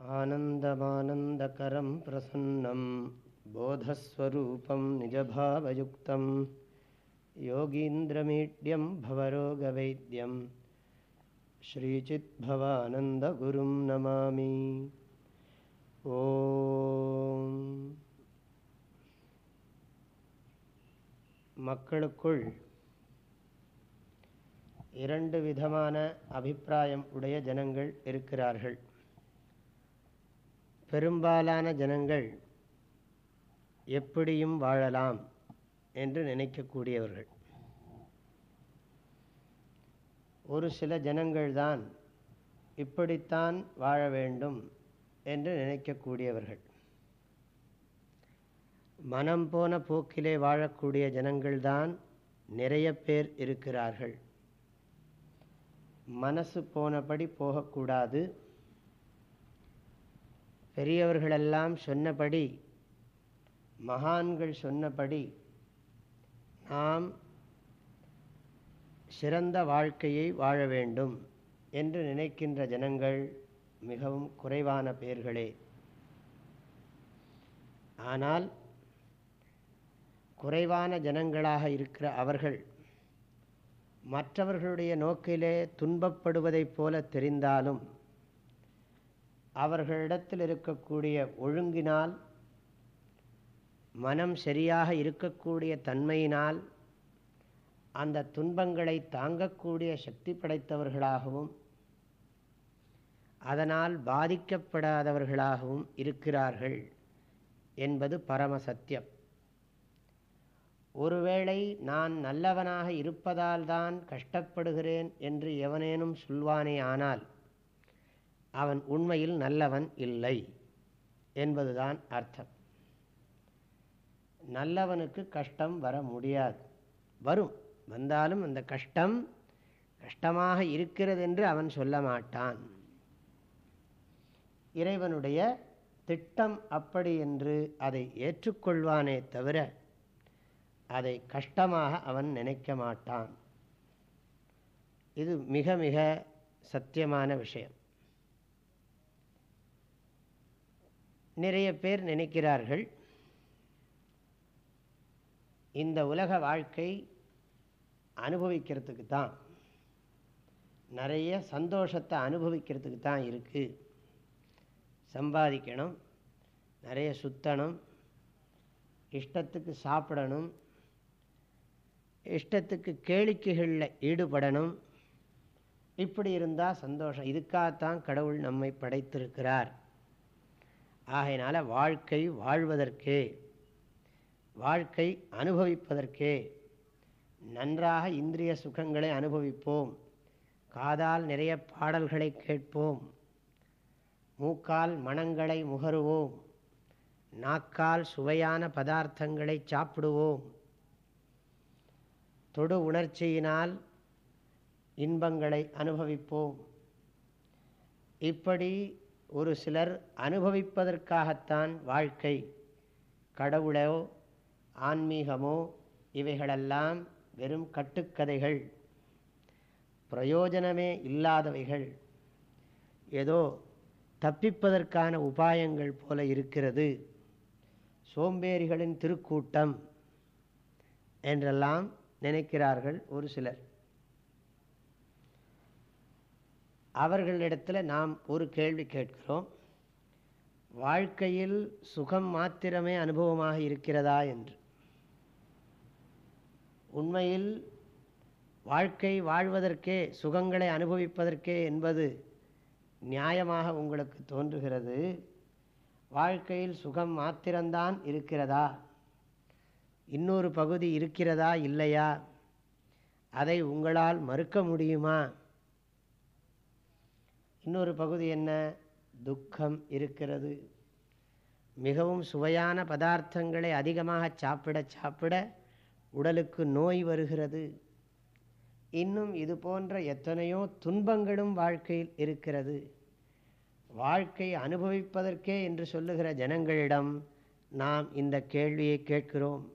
आनन्दमानन्दकरं प्रसन्नं बोधस्वरूपं निजभावयुक्तं योगीन्द्रमीड्यं भवरोगवैद्यं श्रीचिद्भवानन्दगुरुं नमामि ॐ மக்களுக்குள் இரண்டு விதமான அபிப்பிராயம் உடைய ஜனங்கள் இருக்கிறார்கள் பெரும்பாலான ஜனங்கள் எப்படியும் வாழலாம் என்று நினைக்கக்கூடியவர்கள். ஒரு சில ஜனங்கள்தான் இப்படித்தான் வாழ வேண்டும் என்று நினைக்கக்கூடியவர்கள். மனம் போன போக்கிலே வாழக்கூடிய ஜனங்கள்தான் நிறைய பேர் இருக்கிறார்கள். மனசு போனபடி போகக்கூடாது. பெரியவர்களெல்லாம் சொன்னபடி மகான்கள் சொன்னபடி நாம் சிறந்த வாழ்க்கையை வாழ வேண்டும் என்று நினைக்கின்ற ஜனங்கள் மிகவும் குறைவான பேர்களே. ஆனால் குறைவான ஜனங்களாக இருக்கிற அவர்கள் மற்றவர்களுடைய நோக்கிலே துன்பப்படுவதைப் போல தெரிந்தாலும் அவர்களிடத்தில் இருக்கக்கூடிய ஒழுங்கினால் மனம் சரியாக இருக்கக்கூடிய தன்மையினால் அந்த துன்பங்களை தாங்கக்கூடிய சக்தி படைத்தவர்களாகவும் அதனால் பாதிக்கப்படாதவர்களாகவும் இருக்கிறார்கள் என்பது பரமசத்தியம் ஒருவேளை நான் நல்லவனாக இருப்பதால் தான் கஷ்டப்படுகிறேன் என்று எவனேனும் சொல்வானே ஆனால் அவன் உண்மையில் நல்லவன் இல்லை என்பதுதான் அர்த்தம். நல்லவனுக்கு கஷ்டம் வர முடியாது. வரும். வந்தாலும் அந்த கஷ்டம் கஷ்டமாக இருக்கிறது என்று அவன் சொல்ல மாட்டான். இறைவனுடைய திட்டம் அப்படி என்று அதை ஏற்றுக்கொள்வானே தவிர அதை கஷ்டமாக அவன் நினைக்க மாட்டான். இது மிக மிக சத்தியமான விஷயம். நிறைய பேர் நினைக்கிறார்கள். இந்த உலக வாழ்க்கை அனுபவிக்கிறதுக்கு தான். நிறைய சந்தோஷத்தை அனுபவிக்கிறதுக்கு தான் இருக்குது சம்பாதிக்கணும் நிறைய சுத்தணும் இஷ்டத்துக்கு சாப்பிடணும் இஷ்டத்துக்கு கேளிக்கைகளில் ஈடுபடணும். இப்படி இருந்தால் சந்தோஷம். இதுக்காகத்தான் கடவுள் நம்மை படைத்திருக்கிறார். ஆகையினால் வாழ்க்கை வாழ்வதற்கு வாழ்க்கை அனுபவிப்பதற்கு நன்றாக இந்திரிய சுகங்களை அனுபவிப்போம். காதால் நிறைய பாடல்களை கேட்போம். மூக்கால் மனங்களை முகருவோம். நாக்கால் சுவையான பதார்த்தங்களை சாப்பிடுவோம். தொடு உணர்ச்சியினால் இன்பங்களை அனுபவிப்போம். இப்படி ஒரு சிலர் அனுபவிப்பதற்காகத்தான் வாழ்க்கை. கடவுளோ ஆன்மீகமோ இவைகளெல்லாம் வெறும் கட்டுக்கதைகள். பிரயோஜனமே இல்லாதவைகள். ஏதோ தப்பிப்பதற்கான உபாயங்கள் போல இருக்கிறது. சோம்பேறிகளின் திருக்கூட்டம் என்றெல்லாம் நினைக்கிறார்கள் ஒரு சிலர். அவர்களிடத்தில் நாம் ஒரு கேள்வி கேட்கிறோம். வாழ்க்கையில் சுகம் மாத்திரமே அனுபவமாக இருக்கிறதா என்று. உண்மையில் வாழ்க்கை வாழ்வதற்கே சுகங்களை அனுபவிப்பதற்கே என்பது நியாயமாக உங்களுக்கு தோன்றுகிறது. வாழ்க்கையில் சுகம் மாத்திரம்தான் இருக்கிறதா? இன்னொரு பகுதி இருக்கிறதா இல்லையா? அதை உங்களால் மறுக்க முடியுமா? இன்னொரு பகுதி என்ன? துக்கம் இருக்கிறது. மிகவும் சுவையான பதார்த்தங்களை அதிகமாக சாப்பிட சாப்பிட உடலுக்கு நோய் வருகிறது. இன்னும் இது போன்ற எத்தனையோ துன்பங்களும் வாழ்க்கையில் இருக்கிறது. வாழ்க்கை அனுபவிப்பதற்கே என்று சொல்லுகிற ஜனங்களிடம் நாம் இந்த கேள்வியை கேட்கிறோம்.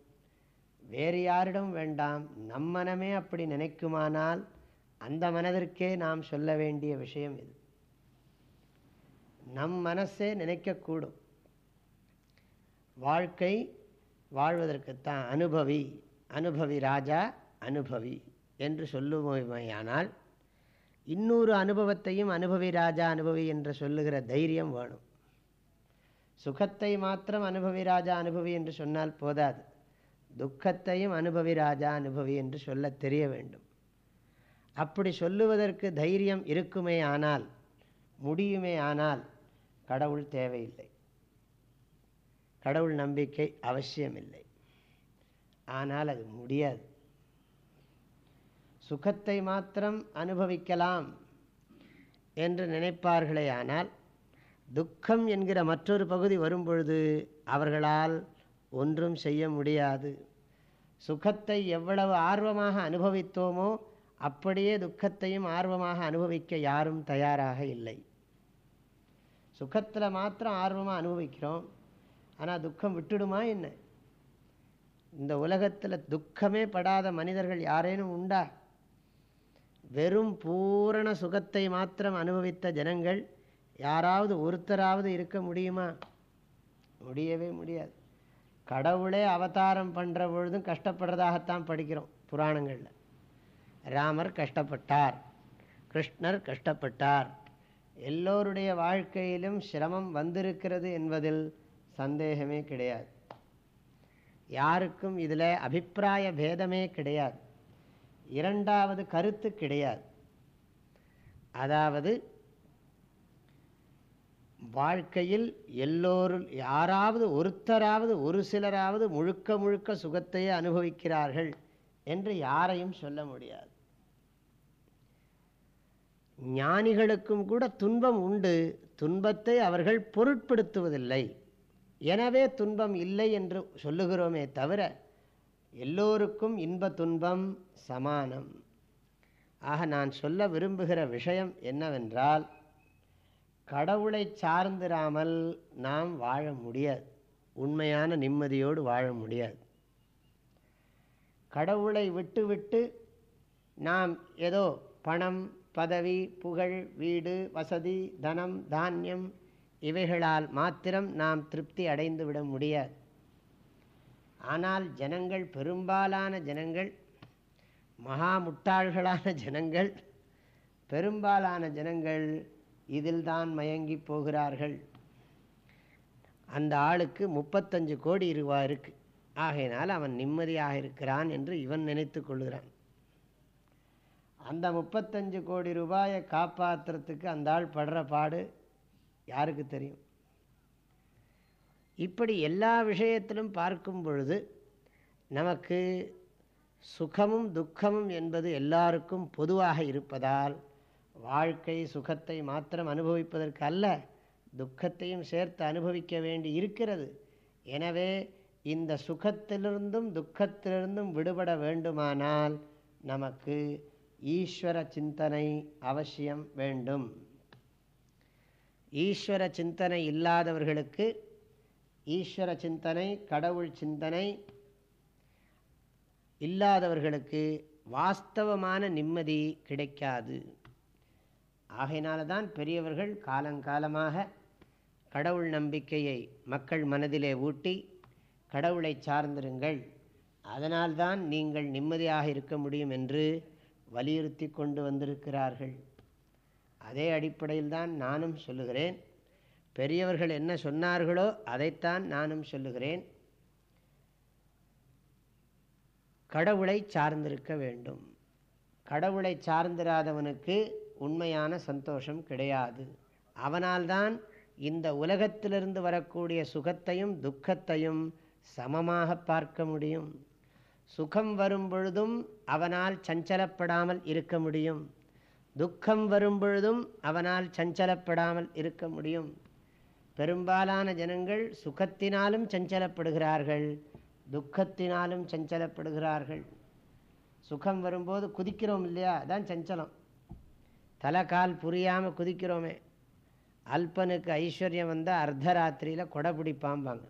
வேறு யாரிடம் வேண்டாம். நம் மனமே அப்படி நினைக்குமானால் அந்த மனதிற்கே நாம் சொல்ல வேண்டிய விஷயம் இது. நம் மனசே நினைக்கக்கூடும். வாழ்க்கை வாழ்வதற்குத்தான் அனுபவி அனுபவி ராஜா அனுபவி என்று சொல்லுவோமையானால் இன்னொரு அனுபவத்தையும் அனுபவி ராஜா அனுபவி என்று சொல்லுகிற தைரியம் வேணும். சுகத்தை மாத்திரம் அனுபவி ராஜா அனுபவி என்று சொன்னால் போதாது. துக்கத்தையும் அனுபவி ராஜா அனுபவி என்று சொல்ல தெரிய வேண்டும். அப்படி சொல்லுவதற்கு தைரியம் இருக்குமே ஆனால் முடியுமே ஆனால் கடவுள் தேவையில்லை. கடவுள் நம்பிக்கை அவசியமில்லை. ஆனால் அது முடியாது. சுகத்தை மாத்திரம் அனுபவிக்கலாம் என்று நினைப்பார்களே ஆனால் துக்கம் என்கிற மற்றொரு பகுதி வரும்பொழுது அவர்களால் ஒன்றும் செய்ய முடியாது. சுகத்தை எவ்வளவு ஆர்வமாக அனுபவித்தோமோ அப்படியே துக்கத்தையும் ஆர்வமாக அனுபவிக்க யாரும் தயாராக இல்லை. சுகத்தில் மாத்திரம் ஆர்வமாக அனுபவிக்கிறோம். ஆனால் துக்கம் விட்டுடுமா என்ன? இந்த உலகத்தில் துக்கமே படாத மனிதர்கள் யாரேனும் உண்டா? வெறும் பூரண சுகத்தை மாத்திரம் அனுபவித்த ஜனங்கள் யாராவது ஒருத்தராவது இருக்க முடியுமா? முடியவே முடியாது. கடவுளே அவதாரம் பண்ணுற பொழுதும் கஷ்டப்படுறதாகத்தான் படிக்கிறோம் புராணங்களில். ராமர் கஷ்டப்பட்டார் கிருஷ்ணர் கஷ்டப்பட்டார். எல்லோருடைய வாழ்க்கையிலும் சிரமம் வந்திருக்கிறது என்பதில் சந்தேகமே கிடையாது. யாருக்கும் இதில் அபிப்பிராய பேதமே கிடையாது. இரண்டாவது கருத்து கிடையாது. அதாவது வாழ்க்கையில் எல்லோரும் யாராவது ஒருத்தராவது ஒரு சிலராவது முழுக்க முழுக்க சுகத்தையே அனுபவிக்கிறார்கள் என்று யாரையும் சொல்ல முடியாது. ஞானிகளுக்கும் கூட துன்பம் உண்டு. துன்பத்தை அவர்கள் பொருட்படுத்துவதில்லை. எனவே துன்பம் இல்லை என்று சொல்லுகிறோமே தவிர எல்லோருக்கும் இன்ப துன்பம் சமானம். ஆக நான் சொல்ல விரும்புகிற விஷயம் என்னவென்றால் கடவுளை சார்ந்திராமல் நாம் வாழ முடியாது. உண்மையான நிம்மதியோடு வாழ முடியாது. கடவுளை விட்டு விட்டு நாம் ஏதோ பணம் பதவி புகழ் வீடு வசதி தனம் தானியம் இவைகளால் மாத்திரம் நாம் திருப்தி அடைந்து விட முடியாது. ஆனால் ஜனங்கள் பெரும்பாலான ஜனங்கள் மகா முட்டாள்களான ஜனங்கள் பெரும்பாலான ஜனங்கள் இதில்தான் மயங்கி போகிறார்கள். அந்த ஆளுக்கு முப்பத்தஞ்சு கோடி ரூபா இருக்கு. ஆகையினால் அவன் நிம்மதியாக இருக்கிறான் என்று இவன் நினைத்து கொள்கிறான். அந்த முப்பத்தஞ்சு கோடி ரூபாயை காப்பாற்றுறதுக்கு அந்த ஆள் படுற பாடு யாருக்கு தெரியும்? இப்படி எல்லா விஷயத்திலும் பார்க்கும் பொழுது நமக்கு சுகமும் துக்கமும் என்பது எல்லாருக்கும் பொதுவாக இருப்பதால் வாழ்க்கை சுகத்தை மாத்திரம் அனுபவிப்பதற்கு அல்ல துக்கத்தையும் சேர்த்து அனுபவிக்க வேண்டி இருக்கிறது. எனவே இந்த சுகத்திலிருந்தும் துக்கத்திலிருந்தும் விடுபட வேண்டுமானால் நமக்கு ஈஸ்வர சிந்தனை அவசியம் வேண்டும். ஈஸ்வர சிந்தனை இல்லாதவர்களுக்கு ஈஸ்வர சிந்தனை கடவுள் சிந்தனை இல்லாதவர்களுக்கு வாஸ்தவமான நிம்மதி கிடைக்காது. ஆகையினால தான் பெரியவர்கள் காலங்காலமாக கடவுள் நம்பிக்கையை மக்கள் மனதிலே ஊட்டி கடவுளை சார்ந்திருங்கள். அதனால்தான் நீங்கள் நிம்மதியாக இருக்க முடியும் என்று வலியுறுத்தி கொண்டு வந்திருக்கிறார்கள். அதே அடிப்படையில் தான் நானும் சொல்லுகிறேன். பெரியவர்கள் என்ன சொன்னார்களோ அதைத்தான் நானும் சொல்லுகிறேன். கடவுளை சார்ந்திருக்க வேண்டும். கடவுளை சார்ந்திராதவனுக்கு உண்மையான சந்தோஷம் கிடையாது. அவனால்தான் இந்த உலகத்திலிருந்து வரக்கூடிய சுகத்தையும் துக்கத்தையும் சமமாக பார்க்க முடியும். சுகம் வரும் பொழுதும் அவனால் சஞ்சலப்படாமல் இருக்க முடியும். துக்கம் வரும்பொழுதும் அவனால் சஞ்சலப்படாமல் இருக்க முடியும். பெரும்பாலான ஜனங்கள் சுகத்தினாலும் சஞ்சலப்படுகிறார்கள் துக்கத்தினாலும் சஞ்சலப்படுகிறார்கள். சுகம் வரும்போது குதிக்கிறோம் இல்லையா? அதான் சஞ்சலம். தலை கால் புரியாமல் குதிக்கிறோமே. அல்பனுக்கு ஐஸ்வர்யம் வந்தால் அர்த்தராத்திரியில் கொடை பிடிப்பாம்பாங்க.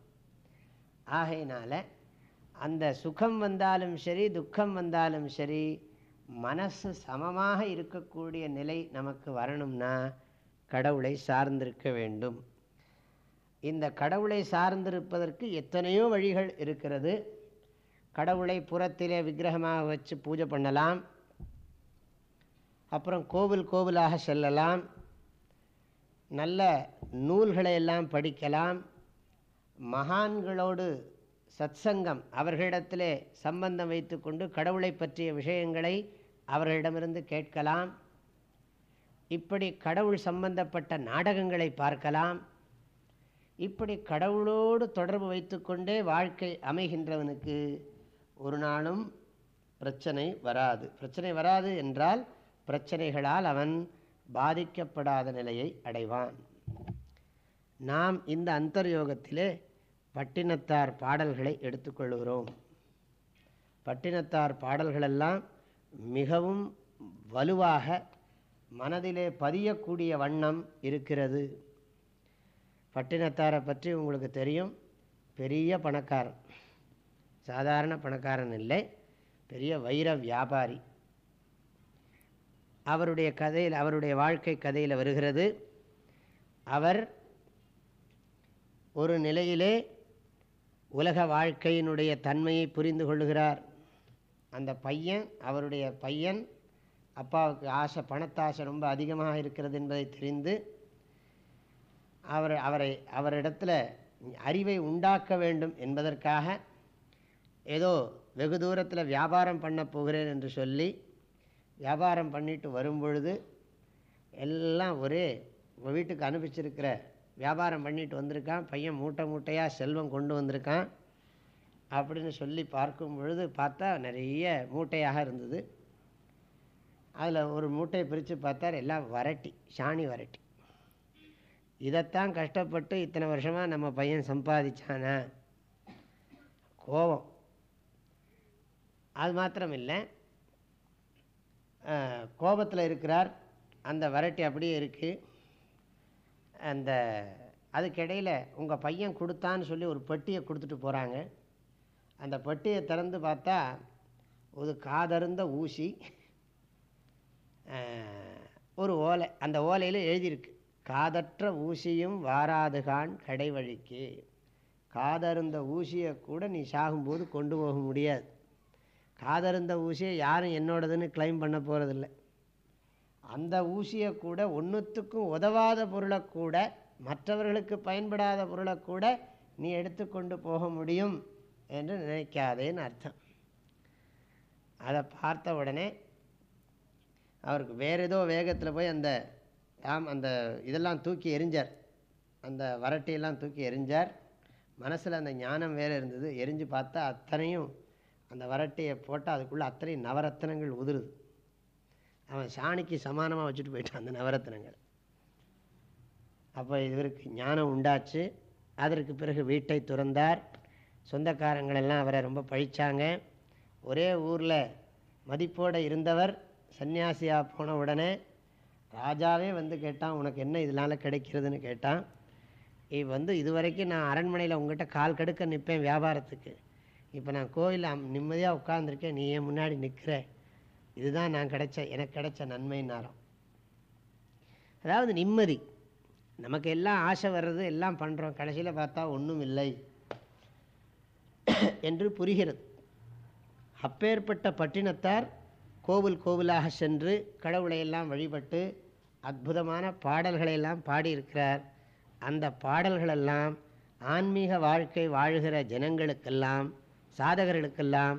ஆகையினால அந்த சுகம் வந்தாலும் சரி துக்கம் வந்தாலும் சரி மனசு சமமாக இருக்கக்கூடிய நிலை நமக்கு வரணும்னா கடவுளை சார்ந்திருக்க வேண்டும். இந்த கடவுளை சார்ந்திருப்பதற்கு எத்தனையோ வழிகள் இருக்கிறது. கடவுளை புறத்திலே விக்கிரகமாக வச்சு பூஜை பண்ணலாம். அப்புறம் கோவில் கோவிலாக செல்லலாம். நல்ல நூல்களை எல்லாம் படிக்கலாம். மகான்களோடு சத்சங்கம் அவர்களிடத்திலே சம்பந்தம் வைத்துக்கொண்டு கடவுளை பற்றிய விஷயங்களை அவர்களிடமிருந்து கேட்கலாம். இப்படி கடவுள் சம்பந்தப்பட்ட நாடகங்களை பார்க்கலாம். இப்படி கடவுளோடு தொடர்பு வைத்துக்கொண்டே வாழ்க்கை அமைகின்றவனுக்கு ஒரு நாளும் பிரச்சனை வராது. பிரச்சனை வராது என்றால் பிரச்சனைகளால் அவன் பாதிக்கப்படாத நிலையை அடைவான். நாம் இந்த அந்தர்யோகத்திலே பட்டினத்தார் பாடல்களை எடுத்துக்கொள்கிறோம். பட்டினத்தார் பாடல்களெல்லாம் மிகவும் வலுவாக மனதிலே பதியக்கூடிய வண்ணம் இருக்கிறது. பட்டினத்தாரை பற்றி உங்களுக்கு தெரியும். பெரிய பணக்காரன். சாதாரண பணக்காரன் இல்லை. பெரிய வைர வியாபாரி. அவருடைய கதையில் அவருடைய வாழ்க்கை கதையில் வருகிறது. அவர் ஒரு நிலையிலே உலக வாழ்க்கையினுடைய தன்மையை புரிந்து கொள்ளுகிறார். அந்த பையன் அவருடைய பையன் அப்பாவுக்கு ஆசை பணத்தாசை ரொம்ப அதிகமாக இருக்கிறது என்பதை தெரிந்து அவர் அவரை அவரிடத்தில் அறிவை உண்டாக்க வேண்டும் என்பதற்காக ஏதோ வெகு தூரத்தில் வியாபாரம் பண்ண போகிறேன் என்று சொல்லி வியாபாரம் பண்ணிட்டு வரும்பொழுது எல்லாம் ஒரே வீட்டுக்கு அனுப்பிச்சிருக்கிற வியாபாரம் பண்ணிட்டு வந்திருக்கான். பையன் மூட்டை மூட்டையாக செல்வம் கொண்டு வந்திருக்கான். அப்படின்னு சொல்லி பார்க்கும் பொழுது பார்த்தா நிறைய மூட்டையாக இருந்தது. அதில் ஒரு மூட்டையை பிரித்து பார்த்தார் எல்லாம் வரட்டி சாணி வரட்டி. இதைத்தான் கஷ்டப்பட்டு இத்தனை வருஷமாக நம்ம பையன் சம்பாதிச்சானா? கோபம் அது மாத்திரம் இல்லை கோபத்தில் இருக்கிறார். அந்த வரட்டி அப்படியே இருக்குது அந்த அதுக்கிடையில் உங்கள் பையன் கொடுத்தான்னு சொல்லி ஒரு பெட்டியை கொடுத்துட்டு போகிறாங்க அந்த பெட்டியை திறந்து பார்த்தா ஒரு காதருந்த ஊசி ஒரு ஓலை அந்த ஓலையில் எழுதியிருக்கு. காதற்ற ஊசியும் வாராதுகான் கடை வழிக்கு காதருந்த ஊசியை கூட நீ சாகும்போது கொண்டு போக முடியாது. காதருந்த ஊசியை யாரும் என்னோடதுன்னு கிளைம் பண்ண போகிறதில்ல அந்த ஊசியை கூட ஒன்றுத்துக்கும் உதவாத பொருளை கூட மற்றவர்களுக்கு பயன்படாத பொருளை கூட நீ எடுத்துக்கொண்டு போக முடியும் என்று நினைக்காதேன்னு அர்த்தம். அதை பார்த்த உடனே அவருக்கு வேறு ஏதோ வேகத்தில் போய் அந்த ஆம் அந்த இதெல்லாம் தூக்கி எரிஞ்சார் அந்த வரட்டியெல்லாம் தூக்கி எரிஞ்சார் மனசில் அந்த ஞானம் வேறு இருந்தது. எரிஞ்சு பார்த்தா அத்தனையும் அந்த வரட்டியை போட்டால் அதுக்குள்ளே அத்தனையும் நவரத்தனங்கள் உதிருது. அவன் சாணிக்கு சமானமாக வச்சுட்டு போயிட்டான் அந்த நவரத்னங்கள். அப்போ இவருக்கு ஞானம் உண்டாச்சு. அதற்கு பிறகு வீட்டை துறந்தார். சொந்தக்காரங்களெல்லாம் அவரை ரொம்ப பழிச்சாங்க. ஒரே ஊரில் மதிப்போடு இருந்தவர் சன்னியாசியாக போன உடனே ராஜாவே வந்து கேட்டான் உனக்கு என்ன இதனால் கிடைக்கிறதுன்னு? கேட்டான். இவ் வந்து இது வரைக்கும் நான் அரண்மனையில் உங்கள்கிட்ட கால் கடுக்க நிற்பேன் வியாபாரத்துக்கு. இப்போ நான் கோயிலில் நிம்மதியாக உட்காந்துருக்கேன் நீ ஏன் முன்னாடி நிற்கிற இதுதான் நான் கிடைச்ச எனக்கு கிடைச்ச நன்மைன்னாரம் அதாவது நிம்மதி. நமக்கு எல்லாம் ஆசை வர்றது எல்லாம் பண்ணுறோம் கடைசியில் பார்த்தா ஒன்றும் இல்லை. என்று புரிகிறது. அப்பேற்பட்ட பட்டினத்தார் கோவில் கோவிலாக சென்று கடவுளையெல்லாம் வழிபட்டு அற்புதமான பாடல்களையெல்லாம் பாடியிருக்கிறார். அந்த பாடல்களெல்லாம் ஆன்மீக வாழ்க்கை வாழ்கிற ஜனங்களுக்கெல்லாம் சாதகர்களுக்கெல்லாம்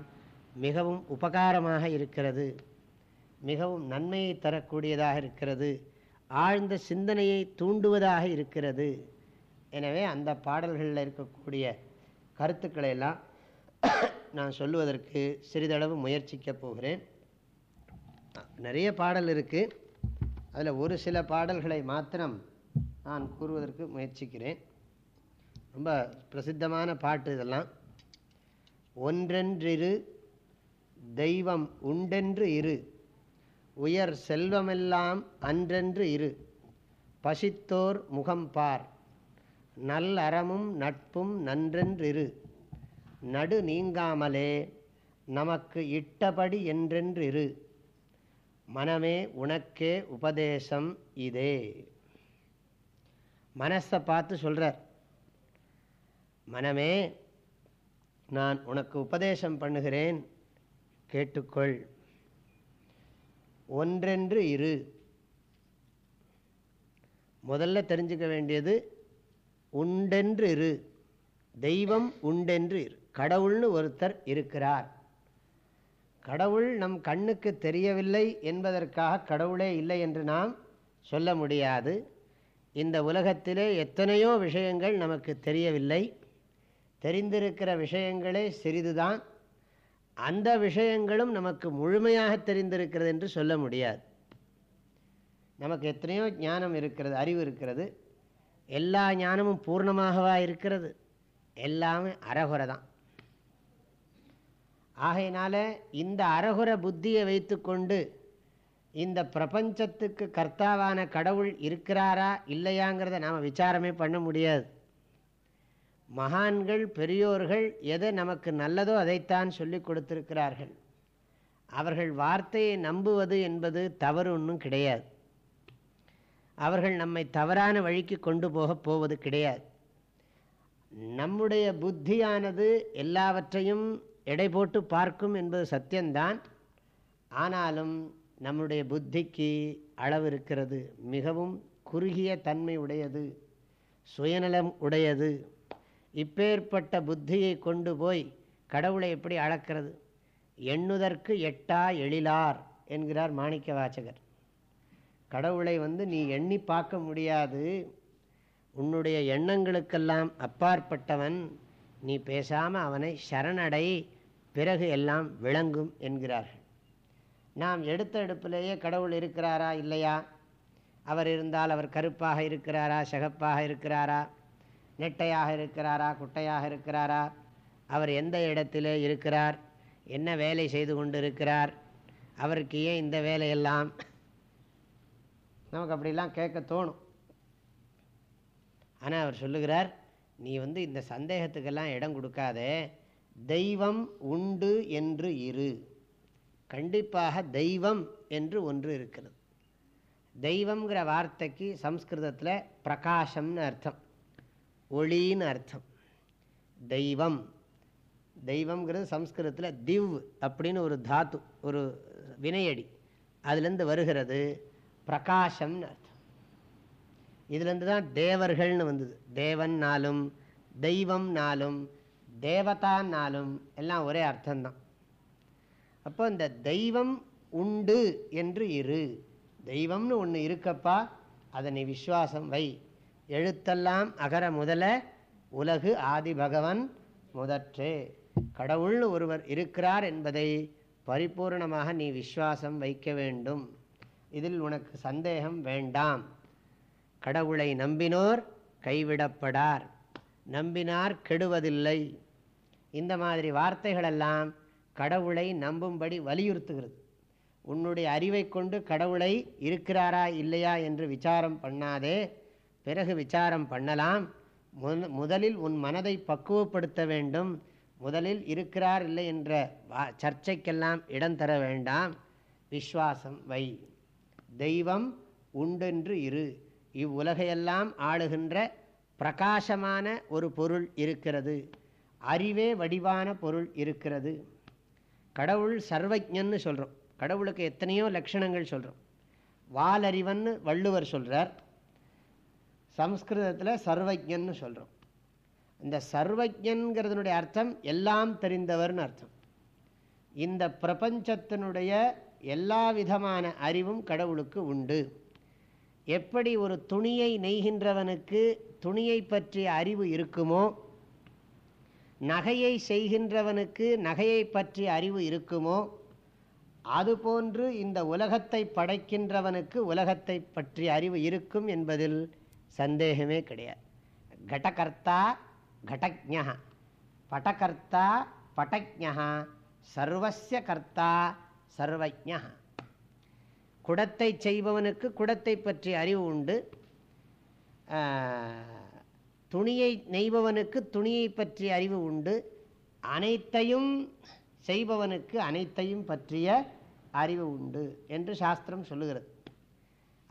மிகவும் உபகாரமாக இருக்கிறது. மிகவும் நன்மையை தரக்கூடியதாக இருக்கிறது. ஆழ்ந்த சிந்தனையை தூண்டுவதாக இருக்கிறது. எனவே அந்த பாடல்களில் இருக்கக்கூடிய கருத்துக்களை எல்லாம் நான் சொல்லுவதற்கு சிறிதளவு முயற்சிக்கப் போகிறேன். நிறைய பாடல் இருக்குது அதில் ஒரு சில பாடல்களை மாத்திரம் நான் கூறுவதற்கு முயற்சிக்கிறேன். ரொம்ப பிரசித்தமான பாட்டு இதெல்லாம். ஒன்றென்றிரு தெய்வம் உண்டென்று இரு. உயர் செல்வமெல்லாம் அன்றென்று இரு. பசித்தோர் முகம் பார். நல்லறமும் நட்பும் நன்றென்றிரு நடு நீங்காமலே நமக்கு இட்டபடி என்றென்றிரு மனமே உனக்கே உபதேசம் இதே. மனசை பார்த்து சொல்கிறார் மனமே நான் உனக்கு உபதேசம் பண்ணுகிறேன். கேட்டுக்கொள். ஒன்றென்று இரு. முதல்ல தெரிஞ்சுக்க வேண்டியது உண்டென்று இரு. தெய்வம் உண்டென்று இரு. கடவுள்னு ஒருத்தர் இருக்கிறார். கடவுள் நம் கண்ணுக்கு தெரியவில்லை என்பதற்காக கடவுளே இல்லை என்று நாம் சொல்ல முடியாது. இந்த உலகத்திலே எத்தனையோ விஷயங்கள் நமக்கு தெரியவில்லை. தெரிந்திருக்கிற விஷயங்களே சிறிதுதான். அந்த விஷயங்களும் நமக்கு முழுமையாக தெரிந்திருக்கிறது என்று சொல்ல முடியாது. நமக்கு எத்தனையோ ஞானம் இருக்கிறது அறிவு இருக்கிறது. எல்லா ஞானமும் பூர்ணமாகவா இருக்கிறது? எல்லாமே அறகுறை தான். ஆகையினால இந்த அறகுறை புத்தியை வைத்துக்கொண்டு இந்த பிரபஞ்சத்துக்கு கர்த்தாவான கடவுள் இருக்கிறாரா இல்லையாங்கிறத நாம் விசாரமே பண்ண முடியாது. மகான்கள் பெரியோர்கள் எதை நமக்கு நல்லதோ அதைத்தான் சொல்லி கொடுத்திருக்கிறார்கள். அவர்கள் வார்த்தையை நம்புவது என்பது தவறு ஒன்றும் கிடையாது. அவர்கள் நம்மை தவறான வழிக்கு கொண்டு போக போவது கிடையாது. நம்முடைய புத்தியானது எல்லாவற்றையும் எடை போட்டு பார்க்கும் என்பது சத்தியம்தான். ஆனாலும் நம்முடைய புத்திக்கு அளவு இருக்கிறது. மிகவும் குறுகிய தன்மை உடையது. சுயநலம் உடையது. இப்பேற்பட்ட புத்தியை கொண்டு போய் கடவுளை எப்படி அளக்கிறது? எண்ணுதற்கு எட்டா எழிலார் என்கிறார் மாணிக்க வாசகர். கடவுளை வந்து நீ எண்ணி பார்க்க முடியாது. உன்னுடைய எண்ணங்களுக்கெல்லாம் அப்பாற்பட்டவன். நீ பேசாமல் அவனை சரணடை பிறகு எல்லாம் விளங்கும் என்கிறார்கள். நாம் எடுத்த எடுப்பிலேயே கடவுள் இருக்கிறாரா இல்லையா? அவர் இருந்தால் அவர் கருப்பாக இருக்கிறாரா சிகப்பாக இருக்கிறாரா? நெட்டையாக இருக்கிறாரா குட்டையாக இருக்கிறாரா? அவர் எந்த இடத்திலே இருக்கிறார்? என்ன வேலை செய்து கொண்டு இருக்கிறார் அவருக்கு ஏன் இந்த வேலையெல்லாம்? நமக்கு அப்படிலாம் கேட்க தோணும். ஆனால் அவர் சொல்லுகிறார் நீ வந்து இந்த சந்தேகத்துக்கெல்லாம் இடம் கொடுக்காதே. தெய்வம் உண்டு என்று இரு. கண்டிப்பாக தெய்வம் என்று ஒன்று இருக்கிறது. தெய்வம்ங்கிற வார்த்தைக்கு சம்ஸ்கிருதத்தில் பிரகாசம்னு அர்த்தம். ஒளின்னு அர்த்தம். தெய்வம். தெய்வம்ங்கிறது சம்ஸ்கிருதத்தில் திவ் அப்படின்னு ஒரு தாத்து ஒரு வினையடி. அதுலேருந்து வருகிறது பிரகாசம்னு அர்த்தம். இதுலேருந்து தான் தேவர்கள்னு வந்தது. தேவன்னாலும் தெய்வம்னாலும் தேவதான்னாலும் எல்லாம் ஒரே அர்த்தம்தான். அப்போ இந்த தெய்வம் உண்டு என்று இரு. தெய்வம்னு ஒன்று இருக்கப்பா அதை நீ விஸ்வாசம் வை. எழுத்தெல்லாம் அகர முதல உலகு ஆதி பகவன் முதற்றே. கடவுள்னு ஒருவர் இருக்கிறார் என்பதை பரிபூர்ணமாக நீ விஸ்வாசம் வைக்க வேண்டும். இதில் உனக்கு சந்தேகம் வேண்டாம். கடவுளை நம்பினோர் கைவிடப்படார். நம்பினார் கெடுவதில்லை. இந்த மாதிரி வார்த்தைகளெல்லாம் கடவுளை நம்பும்படி வலியுறுத்துகிறது. உன்னுடைய அறிவை கொண்டு கடவுளை இருக்கிறாரா இல்லையா என்று விசாரம் பண்ணாதே. பிறகு விசாரம் பண்ணலாம். முதலில் உன் மனதை பக்குவப்படுத்த வேண்டும். முதலில் இருக்கிறார் இல்லை என்ற சர்ச்சைக்கெல்லாம் இடம் தர வேண்டாம். விஸ்வாசம் வை. தெய்வம் உண்டென்று இரு. இவ்வுலகையெல்லாம் ஆளுகின்ற பிரகாசமான ஒரு பொருள் இருக்கிறது. அறிவே வடிவான பொருள் இருக்கிறது. கடவுள் சர்வஜன்னு சொல்கிறோம் கடவுளுக்கு எத்தனையோ லட்சணங்கள் சொல்கிறோம் வாலறிவன்னு வள்ளுவர் சொல்கிறார் சம்ஸ்கிருதத்தில் சர்வஜன்னு சொல்கிறோம் இந்த சர்வஜன்கிறதுனுடைய அர்த்தம் எல்லாம் தெரிந்தவர்னு அர்த்தம். இந்த பிரபஞ்சத்தினுடைய எல்லா விதமான அறிவும் கடவுளுக்கு உண்டு. எப்படி ஒரு துணியை நெய்கின்றவனுக்கு துணியை பற்றிய அறிவு இருக்குமோ நகையை செய்கின்றவனுக்கு நகையை பற்றிய அறிவு இருக்குமோ அதுபோன்று இந்த உலகத்தை படைக்கின்றவனுக்கு உலகத்தை பற்றிய அறிவு இருக்கும் என்பதில் சந்தேகமே கிடையாது. கடகர்த்தா கடஜா படகர்த்தா படஜா சர்வசிய கர்த்தா சர்வஜா குடத்தை செய்பவனுக்கு குடத்தை பற்றி அறிவு உண்டு. துணியை நெய்பவனுக்கு துணியை பற்றிய அறிவு உண்டு. அனைத்தையும் செய்பவனுக்கு அனைத்தையும் பற்றிய அறிவு உண்டு என்று சாஸ்திரம் சொல்லுகிறது.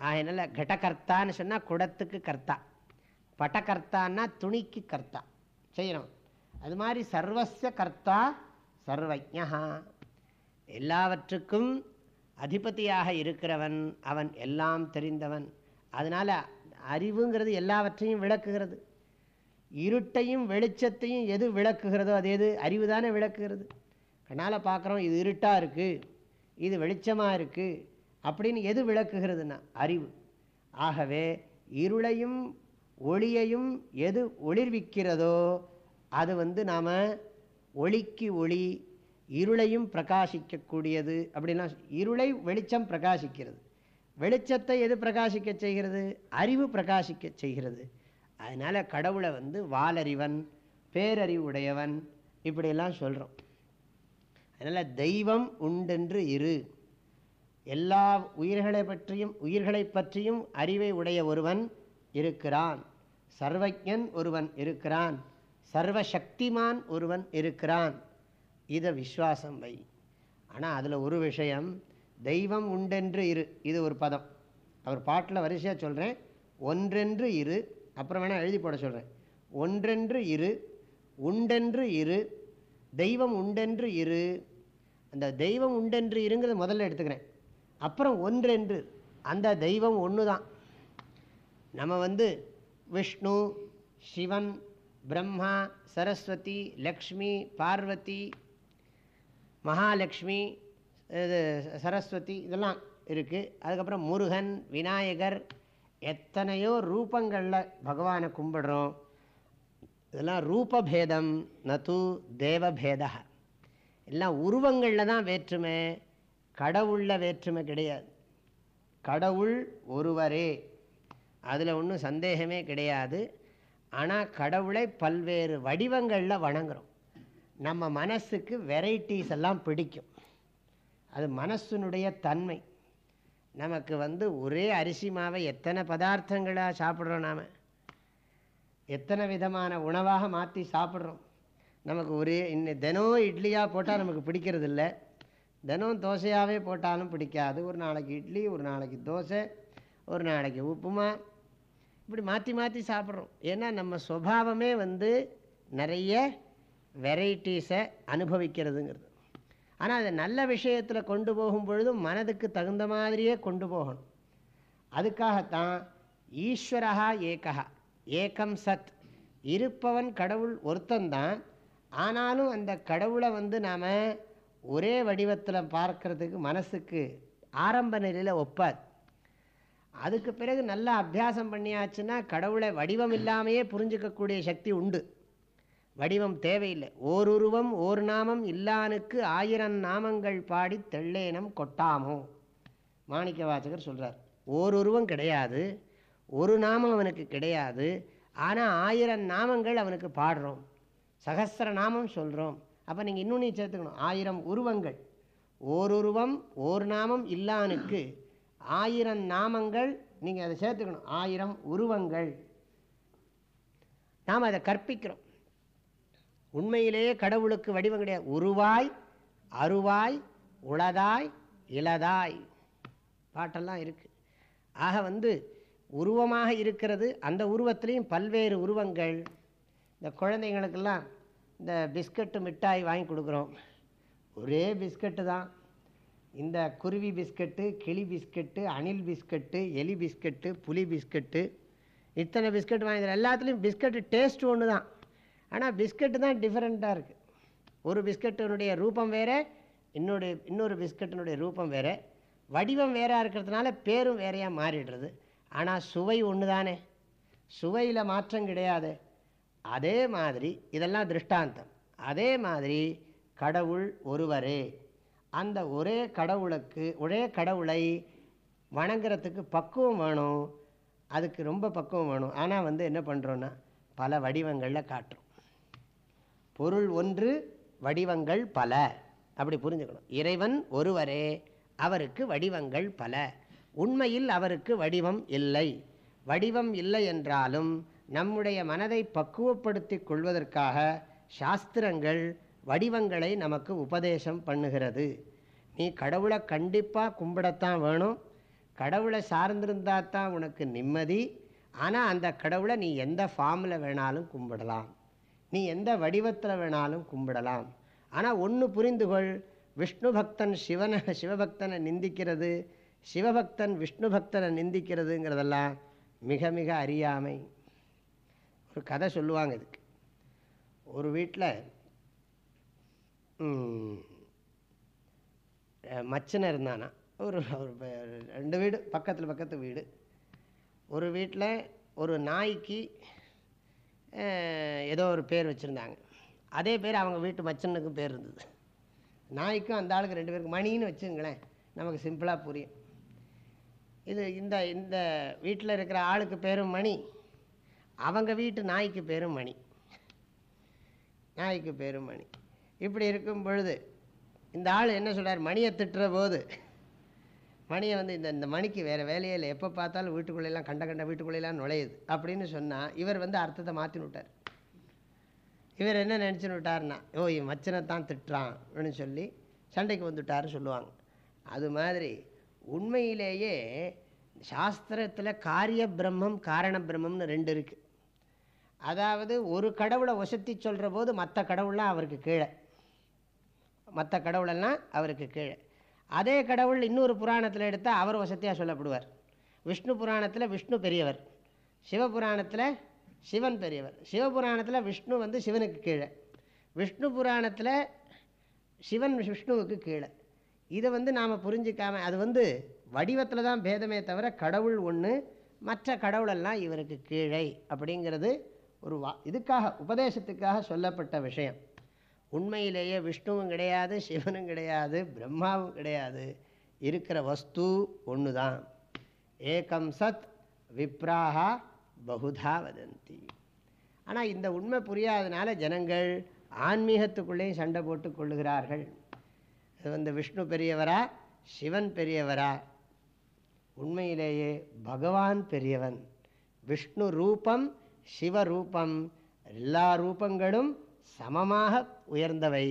அதனால் கடகர்த்தான்னு சொன்னால் குடத்துக்கு கர்த்தா. பட்டகர்த்தான்னா துணிக்கு கர்த்தா. செய்யணும். அது மாதிரி சர்வஸ்ய கர்த்தா சர்வஜா எல்லாவற்றுக்கும் அதிபதியாக இருக்கிறவன் அவன் எல்லாம் தெரிந்தவன். அதனால் அறிவுங்கிறது எல்லாவற்றையும் விளக்குகிறது. இருட்டையும் வெளிச்சத்தையும் எது விளக்குகிறதோ அது எது? அறிவு தானே விளக்குகிறது. கண்ணால் பார்க்குறோம் இது இருட்டாக இருக்குது இது வெளிச்சமாக இருக்குது அப்படின்னு எது விளக்குகிறதுனா? அறிவு. ஆகவே இருளையும் ஒளியையும் எது ஒளிர்விக்கிறதோ அது வந்து நாம் ஒளிக்கு ஒளி இருளையும் பிரகாசிக்கக்கூடியது அப்படிலாம் இருளை வெளிச்சம் பிரகாசிக்கிறது. வெளிச்சத்தை எது பிரகாசிக்க செய்கிறது? அறிவு பிரகாசிக்க செய்கிறது. அதனால் கடவுளை வந்து வாலறிவன் பேரறிவுடையவன் இப்படியெல்லாம் சொல்கிறோம் அதனால் தெய்வம் உண்டென்று இரு. எல்லா உயிர்களை பற்றியும் உயிர்களை பற்றியும் அறிவை உடைய ஒருவன் இருக்கிறான். சர்வஜன் ஒருவன் இருக்கிறான். சர்வசக்திமான் ஒருவன் இருக்கிறான். இதை விஸ்வாசம் வை. ஆனால் அதில் ஒரு விஷயம் தெய்வம் உண்டென்று இரு. இது ஒரு பதம். அவர் பாட்டில் வரிசையாக சொல்கிறேன் ஒன்றென்று இரு. அப்புறம் வேணால் எழுதி போட சொல்கிறேன் ஒன்றென்று இரு. உண்டென்று இரு. தெய்வம் உண்டென்று இரு. அந்த தெய்வம் உண்டென்று இருங்கிறத முதல்ல எடுத்துக்கிறேன். அப்புறம் ஒன்றென்று. அந்த தெய்வம் ஒன்று தான் நம்ம வந்து விஷ்ணு சிவன் பிரம்மா சரஸ்வதி லக்ஷ்மி பார்வதி மகாலட்சுமி இது சரஸ்வதி இதெல்லாம் இருக்குது அதுக்கப்புறம் முருகன் விநாயகர் எத்தனையோ ரூபங்களில் பகவானை கும்பிடுறோம். இதெல்லாம் ரூபபேதம் நது தேவபேத. எல்லாம் உருவங்களில் தான் வேற்றுமை. கடவுளில் வேற்றுமை கிடையாது. கடவுள் ஒருவரே. அதில் ஒன்றும் சந்தேகமே கிடையாது. ஆனால் கடவுளை பல்வேறு வடிவங்களில் வணங்குறோம். நம்ம மனசுக்கு வெரைட்டிஸ் எல்லாம் பிடிக்கும். அது மனசுனுடைய தன்மை. நமக்கு வந்து ஒரே அரிசி மாவை எத்தனை பதார்த்தங்களாக சாப்பிட்றோம் நாம்? எத்தனை விதமான உணவாக மாற்றி சாப்பிட்றோம்? நமக்கு ஒரே இன்னும் தினம் இட்லியாக போட்டால் நமக்கு பிடிக்கிறது இல்லை தினம் தோசையாகவே போட்டாலும் பிடிக்காது. ஒரு நாளைக்கு இட்லி ஒரு நாளைக்கு தோசை ஒரு நாளைக்கு உப்புமா. இப்படி மாற்றி மாற்றி சாப்பிட்றோம். ஏன்னா நம்ம சுவாவமே வந்து நிறைய வெரைட்டிஸை அனுபவிக்கிறதுங்கிறது. ஆனால் அதை நல்ல விஷயத்தில் கொண்டு போகும் பொழுதும் மனதுக்கு தகுந்த மாதிரியே கொண்டு போகணும். அதுக்காகத்தான் ஈஸ்வரகா ஏகா ஏகம் சத். இருப்பவன் கடவுள் ஒருத்தந்தான் ஆனாலும் அந்த கடவுளை வந்து நாம் ஒரே வடிவத்தில் பார்க்கறதுக்கு மனசுக்கு ஆரம்ப நிலையில் ஒப்பாது அதுக்கு பிறகு நல்லா அபியாசம் பண்ணியாச்சுன்னா கடவுளை வடிவம் இல்லாமையே புரிஞ்சுக்கக்கூடிய சக்தி உண்டு. வடிவம் தேவையில்லை. ஓருருவம் ஓர் நாமம் இல்லானுக்கு ஆயிரம் நாமங்கள் பாடி தெள்ளேனம் கொட்டாமோ? மாணிக்க வாசகர் சொல்கிறார் ஓருருவம் கிடையாது ஒரு நாமம் அவனுக்கு கிடையாது ஆனால் ஆயிரம் நாமங்கள் அவனுக்கு பாடுறோம். சகசிர நாமம் சொல்கிறோம் அப்போ நீங்கள் இன்னும் நீ சேர்த்துக்கணும். ஆயிரம் உருவங்கள். ஓருருவம் ஓர் நாமம் இல்லானுக்கு ஆயிரம் நாமங்கள் நீங்கள் அதை சேர்த்துக்கணும். ஆயிரம் உருவங்கள். நாம் அதை கற்பிக்கிறோம். உண்மையிலேயே கடவுளுக்கு வடிவம் கிடையாது. உருவாய் அருவாய் உளதாய் இளதாய். பாட்டெல்லாம் இருக்குது ஆக வந்து உருவமாக இருக்கிறது அந்த உருவத்திலையும் பல்வேறு உருவங்கள். இந்த குழந்தைங்களுக்கெல்லாம் இந்த பிஸ்கட்டு மிட்டாய் வாங்கி கொடுக்குறோம். ஒரே பிஸ்கட்டு தான். இந்த குருவி பிஸ்கட்டு கிளி பிஸ்கட்டு அணில் பிஸ்கட்டு எலி பிஸ்கட்டு புலி பிஸ்கட்டு இத்தனை பிஸ்கட் வாங்கி எல்லாத்துலேயும் பிஸ்கட்டு டேஸ்ட் ஒன்று தான். ஆனால் பிஸ்கட்டு தான் டிஃப்ரெண்ட்டாக இருக்குது ஒரு பிஸ்கட்டினுடைய ரூபம் வேறு இன்னொரு இன்னொரு பிஸ்கட்டினுடைய ரூபம் வேறு. வடிவம் வேறாக இருக்கிறதுனால பேரும் வேறையாக மாறிடுறது. ஆனால் சுவை ஒன்று தானே சுவையில் மாற்றம் கிடையாது. அதே மாதிரி இதெல்லாம் திருஷ்டாந்தம். அதே மாதிரி கடவுள் ஒருவரே. அந்த ஒரே கடவுளுக்கு ஒரே கடவுளை வணங்குறதுக்கு பக்குவம் வேணும். அதுக்கு ரொம்ப பக்குவம் வேணும். ஆனால் வந்து என்ன பண்ணுறோன்னா பல வடிவங்களில் காட்டுறோம். பொருள் ஒன்று வடிவங்கள் பல. அப்படி புரிஞ்சுக்கணும். இறைவன் ஒருவரே அவருக்கு வடிவங்கள் பல. உண்மையில் அவருக்கு வடிவம் இல்லை. வடிவம் இல்லை என்றாலும் நம்முடைய மனதை பக்குவப்படுத்தி கொள்வதற்காக சாஸ்திரங்கள் வடிவங்களை நமக்கு உபதேசம் பண்ணுகிறது. நீ கடவுளை கண்டிப்பாக கும்பிடத்தான் வேணும். கடவுளை சார்ந்திருந்தா தான் உனக்கு நிம்மதி. ஆனால் அந்த கடவுளை நீ எந்த ஃபார்மில் வேணாலும் கும்பிடலாம். நீ எந்த வடிவத்தில் வேணாலும் கும்பிடலாம். ஆனால் ஒன்று புரிந்து கொள் விஷ்ணு பக்தன் சிவனை சிவபக்தனை நிந்திக்கிறது. சிவபக்தன் விஷ்ணு பக்தனை நிந்திக்கிறதுங்கிறதெல்லாம் மிக மிக அறியாமை. ஒரு கதை சொல்லுவாங்க இதுக்கு. ஒரு வீட்டில் மச்சனை இருந்தானா? ஒரு ஒரு ரெண்டு வீடு பக்கத்தில் பக்கத்து வீடு. ஒரு வீட்டில் ஒரு நாய்க்கு ஏதோ ஒரு பேர் வச்சுருந்தாங்க. அதே பேர் அவங்க வீட்டு மச்சனுக்கும் பேர் இருந்தது. நாய்க்கும் அந்த ஆளுக்கு ரெண்டு பேருக்கு மணின்னு வச்சுங்களேன் நமக்கு சிம்பிளாக புரியும். இது இந்த இந்த வீட்டில் இருக்கிற ஆளுக்கு பேரும் மணி. அவங்க வீட்டு நாய்க்கு பேரும் மணி. நாய்க்கு பேரும் மணி. இப்படி இருக்கும் பொழுது இந்த ஆள் என்ன சொல்கிறார் மணியை திட்டுற போது மணியை வந்து இந்த இந்த மணிக்கு வேறு வேலையே இல்லை. எப்போ பார்த்தாலும் வீட்டுக்குள்ளெல்லாம் கண்ட கண்ட வீட்டுக்குள்ளெல்லாம் நுழையுது. அப்படின்னு சொன்னால் இவர் வந்து அர்த்தத்தை மாற்றி விட்டார். இவர் என்ன நினச்சின்னு விட்டார்னா ஓ இவன் மச்சனை தான் திட்டுறான் அப்படின்னு சொல்லி சண்டைக்கு வந்துட்டாருன்னு சொல்லுவாங்க. அது மாதிரி உண்மையிலேயே சாஸ்திரத்தில் காரிய பிரம்மம் காரண பிரம்மம்னு ரெண்டு இருக்குது அதாவது ஒரு கடவுளை ஒசத்தி சொல்கிற போது மற்ற கடவுள்லாம் அவருக்கு கீழே. மற்ற கடவுளெல்லாம் அவருக்கு கீழே. அதே கடவுள் இன்னொரு புராணத்தில் எடுத்தால் அவர் வசதியாக சொல்லப்படுவார். விஷ்ணு புராணத்தில் விஷ்ணு பெரியவர். சிவபுராணத்தில் சிவன் பெரியவர். சிவபுராணத்தில் விஷ்ணு வந்து சிவனுக்கு கீழே. விஷ்ணு புராணத்தில் சிவன் விஷ்ணுவுக்கு கீழே. இதை வந்து நாம் புரிஞ்சிக்காம அது வந்து வடிவத்தில் தான் பேதமே தவிர கடவுள் ஒன்று மற்ற கடவுளெல்லாம் இவருக்கு கீழே அப்படிங்கிறது ஒரு வா இதுக்காக உபதேசத்துக்காக சொல்லப்பட்ட விஷயம். உண்மையிலேயே விஷ்ணுவும் கிடையாது சிவனும் கிடையாது பிரம்மாவும் கிடையாது. இருக்கிற வஸ்து ஒன்று தான் ஏகம் சத் விப்ராகா பகுதா வதந்தி. ஆனால் இந்த உண்மை புரியாதனால ஜனங்கள் ஆன்மீகத்துக்குள்ளேயும் சண்டை போட்டு கொள்ளுகிறார்கள். இது வந்து விஷ்ணு பெரியவரா சிவன் பெரியவரா? உண்மையிலேயே பகவான் பெரியவன். விஷ்ணு ரூபம் சிவரூபம். எல்லா ரூபங்களும் சமமாக உயர்ந்தவை.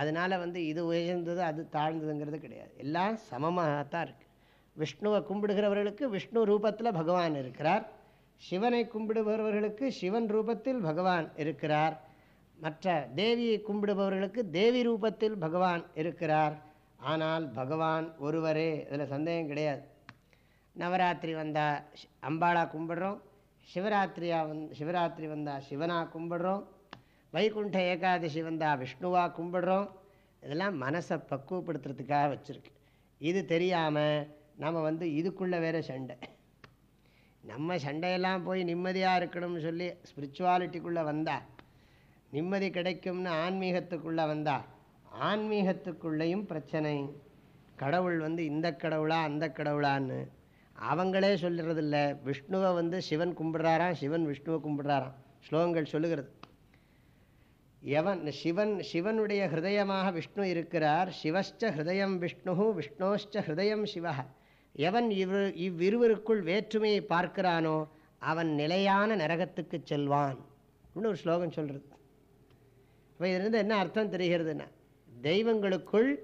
அதனால் வந்து இது உயர்ந்தது அது தாழ்ந்ததுங்கிறது கிடையாது. எல்லாம் சமமாகத்தான் இருக்குது விஷ்ணுவை கும்பிடுகிறவர்களுக்கு விஷ்ணு ரூபத்தில் பகவான் இருக்கிறார். சிவனை கும்பிடுபவர்களுக்கு சிவன் ரூபத்தில் பகவான் இருக்கிறார். மற்ற தேவியை கும்பிடுபவர்களுக்கு தேவி ரூபத்தில் பகவான் இருக்கிறார். ஆனால் பகவான் ஒருவரே இதில் சந்தேகம் கிடையாது. நவராத்திரி வந்தால் அம்பாளா கும்பிடுறோம். சிவராத்திரியா வந் சிவராத்திரி வந்தால் சிவனா கும்பிடுறோம். வைகுண்ட ஏகாதசி வந்தால் விஷ்ணுவா கும்பிடுறோம். இதெல்லாம் மனசை பக்குவப்படுத்துறதுக்காக வச்சுருக்கு. இது தெரியாமல் நம்ம வந்து இதுக்குள்ளே வேற சண்டை. நம்ம சண்டையெல்லாம் போய் நிம்மதியாக இருக்கணும்னு சொல்லி ஸ்பிரிச்சுவாலிட்டிக்குள்ளே வந்தா நிம்மதி கிடைக்கும்னு ஆன்மீகத்துக்குள்ளே வந்தா ஆன்மீகத்துக்குள்ளேயும் பிரச்சனை. கடவுள் வந்து இந்த கடவுளா அந்த கடவுளான்னு அவங்களே சொல்கிறதில்ல விஷ்ணுவை வந்து சிவன் கும்பிடுறாராம் சிவன் விஷ்ணுவை கும்பிடுறாராம். ஸ்லோகங்கள் சொல்லுகிறது. எவன் சிவன் சிவனுடைய ஹிருதயமாக விஷ்ணு இருக்கிறார் சிவஸ்ச ஹிருதயம் விஷ்ணு விஷ்ணோஷ்ட ஹிருதயம் சிவ எவன் இவ் இவ்விருவருக்குள் வேற்றுமையை பார்க்கிறானோ அவன் நிலையான நரகத்துக்கு செல்வான். அப்படின்னு ஒரு ஸ்லோகம் சொல்கிறது இப்போ இதுலேருந்து என்ன அர்த்தம் தெரிகிறதுன்னா தெய்வங்களுக்குள்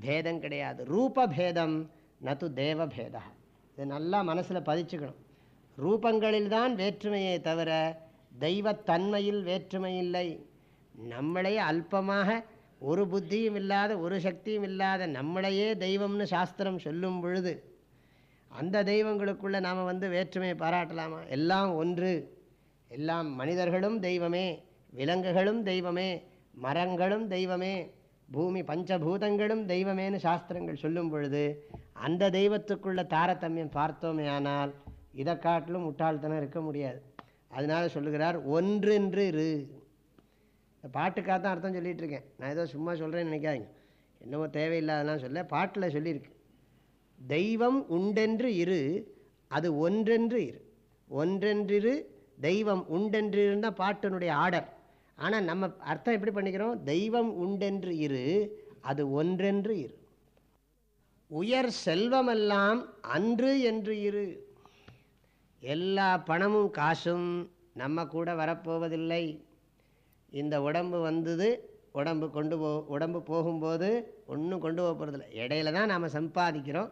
பேதம் கிடையாது. ரூபபேதம் நது தேவபேதம். இது நல்லா மனசில் பதிச்சுக்கணும். ரூபங்களில் தான் வேற்றுமையே தவிர தெய்வத்தன்மையில் வேற்றுமை இல்லை. நம்மளே அல்பமாக ஒரு புத்தியும் இல்லாத ஒரு சக்தியும் இல்லாத நம்மளையே தெய்வம்னு சாஸ்திரம் சொல்லும் பொழுது அந்த தெய்வங்களுக்குள்ளே நாம் வந்து வேற்றுமையை பாராட்டலாமா? எல்லாம் ஒன்று. எல்லாம் மனிதர்களும் தெய்வமே விலங்குகளும் தெய்வமே மரங்களும் தெய்வமே பூமி பஞ்சபூதங்களும் தெய்வமேனு சாஸ்திரங்கள் சொல்லும் பொழுது அந்த தெய்வத்துக்குள்ள தாரதமியம் பார்த்தோமே ஆனால் இதை காட்டிலும் முட்டாள்தனம் இருக்க முடியாது. அதனால சொல்லுகிறார் ஒன்றென்று இரு. பாட்டுக்காக தான் அர்த்தம் சொல்லிட்டு இருக்கேன். நான் ஏதோ சும்மா சொல்கிறேன்னு நினைக்காதீங்க. என்னவோ தேவையில்லாதெல்லாம் சொல்ல பாட்டில் சொல்லியிருக்கு. தெய்வம் உண்டென்று இரு அது ஒன்றென்று இரு. ஒன்றென்றிரு தெய்வம் உண்டென்று இருந்தால் பாட்டினுடைய ஆர்டர். ஆனால் நம்ம அர்த்தம் எப்படி பண்ணிக்கிறோம்? தெய்வம் உண்டென்று இரு அது ஒன்றென்று இரு. உயர் செல்வமெல்லாம் அன்று என்று இரு. எல்லா பணமும் காசும் நம்ம கூட வரப்போவதில்லை. இந்த உடம்பு வந்தது உடம்பு கொண்டு போ உடம்பு போகும்போது ஒன்றும் கொண்டு போக போகிறதில்ல இடையில தான் நாம் சம்பாதிக்கிறோம்.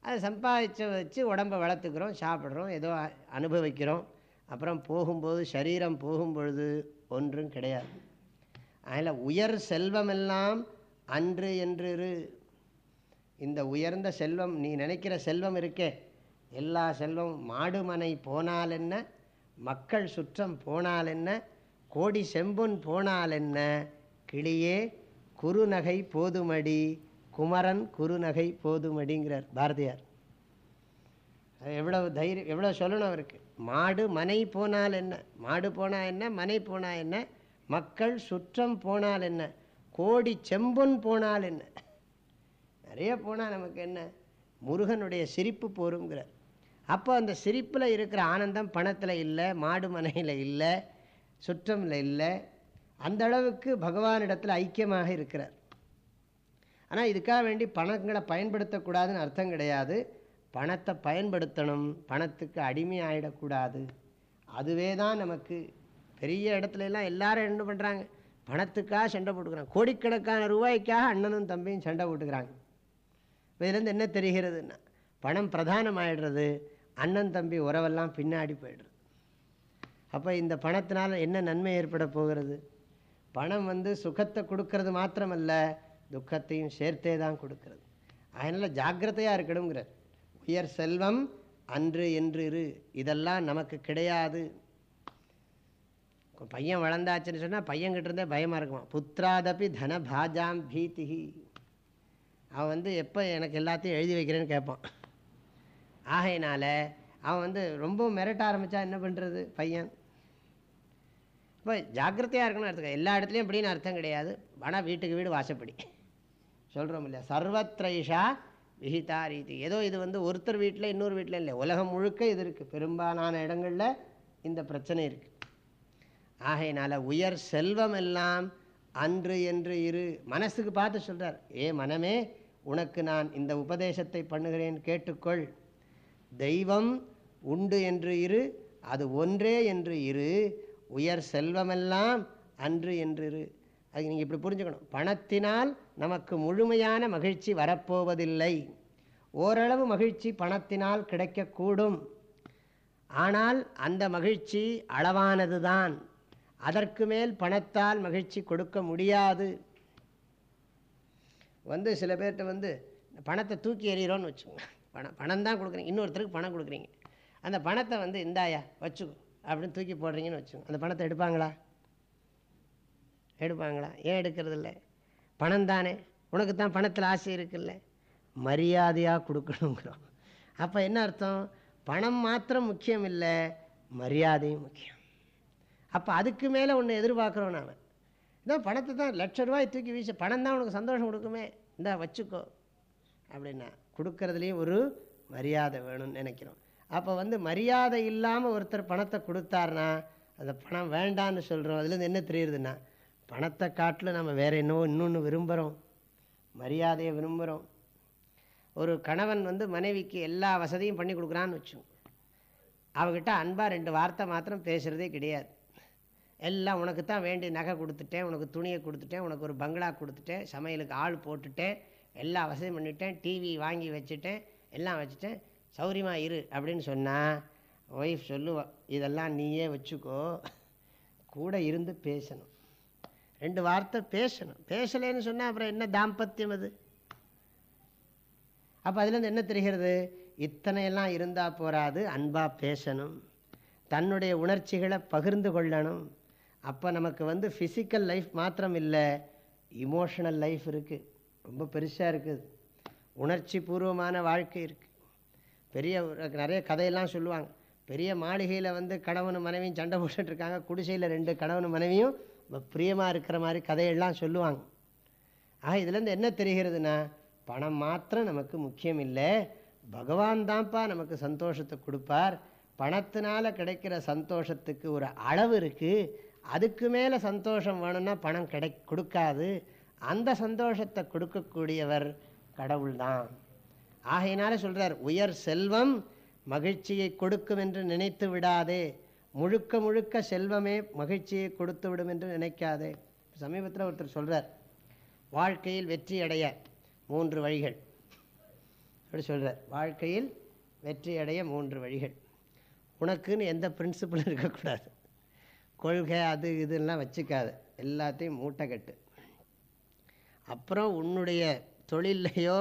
அதை சம்பாதிச்ச வச்சு உடம்பை வளர்த்துக்கிறோம் சாப்பிட்றோம் ஏதோ அனுபவிக்கிறோம். அப்புறம் போகும்போது சரீரம் போகும் பொழுது ஒன்றும் கிடையாது. அதில் உயர் செல்வமெல்லாம் அன்று என்று இரு. இந்த உயர்ந்த செல்வம் நீ நினைக்கிற செல்வம் இருக்கே. எல்லா செல்வம் மாடுமனை போனால் என்ன மக்கள் சுற்றம் போனால் என்ன கோடி செம்பொன் போனால் என்ன கிளியே குறுநகை போதுமடி. குமரன் குறுநகை போதுமடிங்கிறார் பாரதியார். எவ்வளவு தைரியம் எவ்வளோ சொல்லணும் அவருக்கு. மாடு மனை போனால் என்ன மாடு போனால் என்ன? மனை போனால் என்ன? மக்கள் சுற்றம் போனால் என்ன கோடி செம்பொன் போனால் என்ன நிறைய போனால் நமக்கு என்ன? முருகனுடைய சிரிப்பு போருங்கிறார் அப்போ அந்த சிரிப்பில் இருக்கிற ஆனந்தம் பணத்தில் இல்லை மாடு மனையில் இல்லை சுற்றமில் இல்லை அந்த அளவுக்கு பகவானிடத்தில் ஐக்கியமாக இருக்கிறார். ஆனால் இதுக்காக வேண்டி பணங்களை பயன்படுத்தக்கூடாதுன்னு அர்த்தம் கிடையாது. பணத்தை பயன்படுத்தணும் பணத்துக்கு அடிமை ஆகிடக்கூடாது அதுவே தான் நமக்கு பெரிய இடத்துல எல்லாம் எல்லாரும் என்ன பண்ணுறாங்க பணத்துக்காக சண்டை போட்டுக்கிறாங்க. கோடிக்கணக்கான ரூபாய்க்காக அண்ணனும் தம்பியும் சண்டை போட்டுக்கிறாங்க. இதுலேருந்து என்ன தெரிகிறதுன்னா பணம் பிரதானமாயிடுறது அண்ணன் தம்பி உறவெல்லாம் பின்னாடி போயிடுறது. அப்போ இந்த பணத்தினால் என்ன நன்மை ஏற்பட போகிறது? பணம் வந்து சுகத்தை கொடுக்கறது மாத்திரமல்ல துக்கத்தையும் சேர்த்தே தான் கொடுக்கறது. அதனால் ஜாக்கிரதையாக இருக்கணுங்கிறார் உயர் செல்வம் அன்று என்று இரு இதெல்லாம் நமக்கு கிடையாது. பையன் வளர்ந்தாச்சுன்னு சொன்னால் பையன்கிட்ட இருந்தே பயமாக இருக்குமா? புத்திராதபி தன பாஜாம் பீதிஹி. அவன் வந்து எப்போ எனக்கு எல்லாத்தையும் எழுதி வைக்கிறேன்னு கேட்பான். ஆகையினால அவன் வந்து ரொம்ப மிரட்ட ஆரம்பித்தா என்ன பண்ணுறது பையன்? இப்போ ஜாக்கிரதையாக இருக்கணும் அர்த்தம் எல்லா இடத்துலையும் இப்படின்னு அர்த்தம் கிடையாது. ஆனால் வீட்டுக்கு வீடு வாசப்படி. சொல்கிறோம் இல்லையா? சர்வத்ரைஷா விஹிதா ரீதி. ஏதோ இது வந்து ஒருத்தர் வீட்டில் இன்னொரு வீட்டில் இல்லை. உலகம் முழுக்க இது இருக்குது பெரும்பாலான இடங்களில் இந்த பிரச்சனை இருக்குது ஆகையினால் உயர் செல்வம் எல்லாம் அன்று என்று இரு. மனசுக்கு பார்த்து சொல்கிறார் ஏ மனமே உனக்கு நான் இந்த உபதேசத்தை பண்ணுகிறேன் கேட்டுக்கொள். தெய்வம் உண்டு என்று இரு அது ஒன்றே என்று இரு. உயர் செல்வமெல்லாம் அன்று என்று இரு அது நீங்கள் இப்படி புரிஞ்சுக்கணும். பணத்தினால் நமக்கு முழுமையான மகிழ்ச்சி வரப்போவதில்லை. ஓரளவு மகிழ்ச்சி பணத்தினால் கிடைக்கக்கூடும். ஆனால் அந்த மகிழ்ச்சி அளவானது தான் அதற்கு மேல் பணத்தால் மகிழ்ச்சி கொடுக்க முடியாது. வந்து சில பேர்கிட்ட வந்து பணத்தை தூக்கி எறிகிறோன்னு வச்சுக்கோங்க. பணம் பணம் தான் கொடுக்குறீங்க. இன்னொருத்தருக்கு பணம் கொடுக்குறீங்க. அந்த பணத்தை வந்து இந்தாயா வச்சுக்கோ. அப்படின்னு தூக்கி போடுறீங்கன்னு வச்சுக்கோங்க. அந்த பணத்தை எடுப்பாங்களா? எடுப்பாங்களா? ஏன் எடுக்கிறது இல்லை பணம் தானே. உனக்கு தான் பணத்தில் ஆசை இருக்குல்ல. மரியாதையாக கொடுக்கணுங்கிறோம் அப்போ என்ன அர்த்தம்? பணம் மாத்திரம் முக்கியம் இல்லை மரியாதையும் முக்கியம். அப்போ அதுக்கு மேலே ஒன்று எதிர்பார்க்குறோம் நாம். இதான் பணத்தை தான் லட்ச ரூபாய் தூக்கி வீச பணம் தான் உனக்கு சந்தோஷம் கொடுக்குமே. இந்தா வச்சுக்கோ. அப்படின்னா கொடுக்கறதுலேயும் ஒரு மரியாதை வேணும்னு நினைக்கிறோம். அப்போ வந்து மரியாதை இல்லாமல் ஒருத்தர் பணத்தை கொடுத்தாருனா அந்த பணம் வேண்டான்னு சொல்கிறோம் அதுலேருந்து என்ன தெரியுதுன்னா பணத்தை காட்டில் நம்ம வேறு என்னவோ இன்னொன்று விரும்புகிறோம் மரியாதையை விரும்புகிறோம் ஒரு கணவன் வந்து மனைவிக்கு எல்லா வசதியும் பண்ணி கொடுக்குறான்னு வச்சோம் அவகிட்ட அன்பாக ரெண்டு வார்த்தை மாத்திரம் பேசுகிறதே கிடையாது. எல்லாம் உனக்கு தான் வேண்டிய நகை கொடுத்துட்டேன் உனக்கு துணியை கொடுத்துட்டேன் உனக்கு ஒரு பங்களா கொடுத்துட்டேன் சமையலுக்கு ஆள் போட்டுட்டேன் எல்லா வசதியும் பண்ணிட்டேன் டிவி வாங்கி வச்சுட்டேன் எல்லாம் வச்சுட்டேன். சௌரியமாக இரு அப்படின்னு சொன்னால் ஒய்ஃப் சொல்லுவா இதெல்லாம் நீயே வச்சுக்கோ. கூட இருந்து பேசணும். ரெண்டு வார்த்தை பேசணும். பேசலைன்னு சொன்னால் அப்புறம் என்ன தாம்பத்தியம் அது? அப்போ அதுலேருந்து என்ன தெரிகிறது? இத்தனையெல்லாம் இருந்தால் போராது அன்பாக பேசணும். தன்னுடைய உணர்ச்சிகளை பகிர்ந்து கொள்ளணும். அப்போ நமக்கு வந்து ஃபிசிக்கல் லைஃப் மாத்திரம் இல்லை இமோஷனல் லைஃப் இருக்குது ரொம்ப பெருசாக இருக்குது உணர்ச்சி பூர்வமான வாழ்க்கை இருக்குது பெரிய நிறைய கதையெல்லாம் சொல்லுவாங்க. பெரிய மாளிகையில் வந்து கணவனும் மனைவியும் சண்டை போட்டுட்டு இருக்காங்க. குடிசையில் ரெண்டு கணவனும் மனைவியும் பிரியமாக இருக்கிற மாதிரி கதையெல்லாம் சொல்லுவாங்க. ஆக இதுலேருந்து என்ன தெரிகிறதுனா பணம் மாத்திரம் நமக்கு முக்கியம் இல்லை பகவான் தான்ப்பா நமக்கு சந்தோஷத்தை கொடுப்பார். பணத்தினால கிடைக்கிற சந்தோஷத்துக்கு ஒரு அளவு இருக்குது அதுக்கு மேலே சந்தோஷம் வேணும்னா பணம் கிடை கொடுக்காது. அந்த சந்தோஷத்தை கொடுக்கக்கூடியவர் கடவுள்தான். ஆகையினால சொல்கிறார் உயர் செல்வம் மகிழ்ச்சியை கொடுக்கும் என்று நினைத்து விடாதே. முழுக்க முழுக்க செல்வமே மகிழ்ச்சியை கொடுத்து விடும் என்று நினைக்காதே. சமீபத்தில் ஒருத்தர் சொல்கிறார் வாழ்க்கையில் வெற்றி அடைய மூன்று வழிகள். அப்படி சொல்கிறார் வாழ்க்கையில் வெற்றி அடைய மூன்று வழிகள். உனக்குன்னு எந்த பிரின்சிபலும் இருக்கக்கூடாது. கொள்கை அது இதெல்லாம் வச்சுக்காது. எல்லாத்தையும் மூட்டை கட்டு அப்புறம் உன்னுடைய தொழிலையோ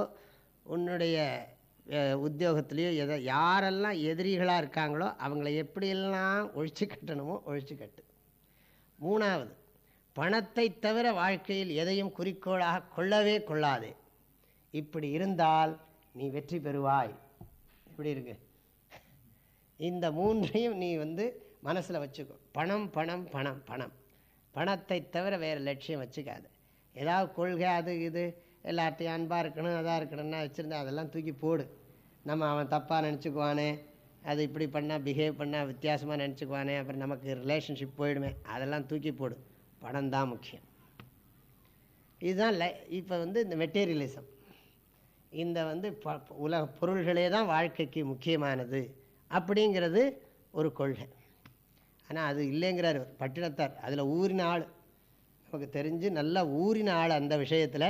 உன்னுடைய உத்தியோகத்துலேயோ எதை யாரெல்லாம் எதிரிகளாக இருக்காங்களோ அவங்கள எப்படியெல்லாம் ஒழிச்சு கட்டணுமோ ஒழிச்சு கட்டு. மூணாவது பணத்தை தவிர வாழ்க்கையில் எதையும் குறிக்கோளாக கொள்ளவே கொள்ளாதே. இப்படி இருந்தால் நீ வெற்றி பெறுவாய். இப்படி இருக்கு. இந்த மூன்றையும் நீ வந்து மனசில் வச்சுக்கோ. பணம் பணம் பணம் பணம். பணத்தை தவிர வேறு லட்சியம் வச்சுக்காது. ஏதாவது கொள்கை அது இது எல்லார்ட்டையும் அன்பாக இருக்கணும் அதாக இருக்கணும்னா வச்சுருந்தா அதெல்லாம் தூக்கி போடு. நம்ம அவன் தப்பாக நினச்சிக்குவானே அது இப்படி பண்ணால் பிஹேவ் பண்ணால் வித்தியாசமாக நினச்சிக்குவானே அப்புறம் நமக்கு ரிலேஷன்ஷிப் போயிடுமே அதெல்லாம் தூக்கி போடு. பணம் தான் முக்கியம். இதுதான் லை இப்போ வந்து இந்த மெட்டீரியலிசம் இந்த வந்து ப உலக பொருள்களே தான் வாழ்க்கைக்கு முக்கியமானது. அப்படிங்கிறது ஒரு கொள்கை. ஆனால் அது இல்லைங்கிறார் பட்டினத்தார். அதில் ஊறின ஆள். நமக்கு தெரிஞ்சு நல்லா ஊறின ஆள் அந்த விஷயத்தில்.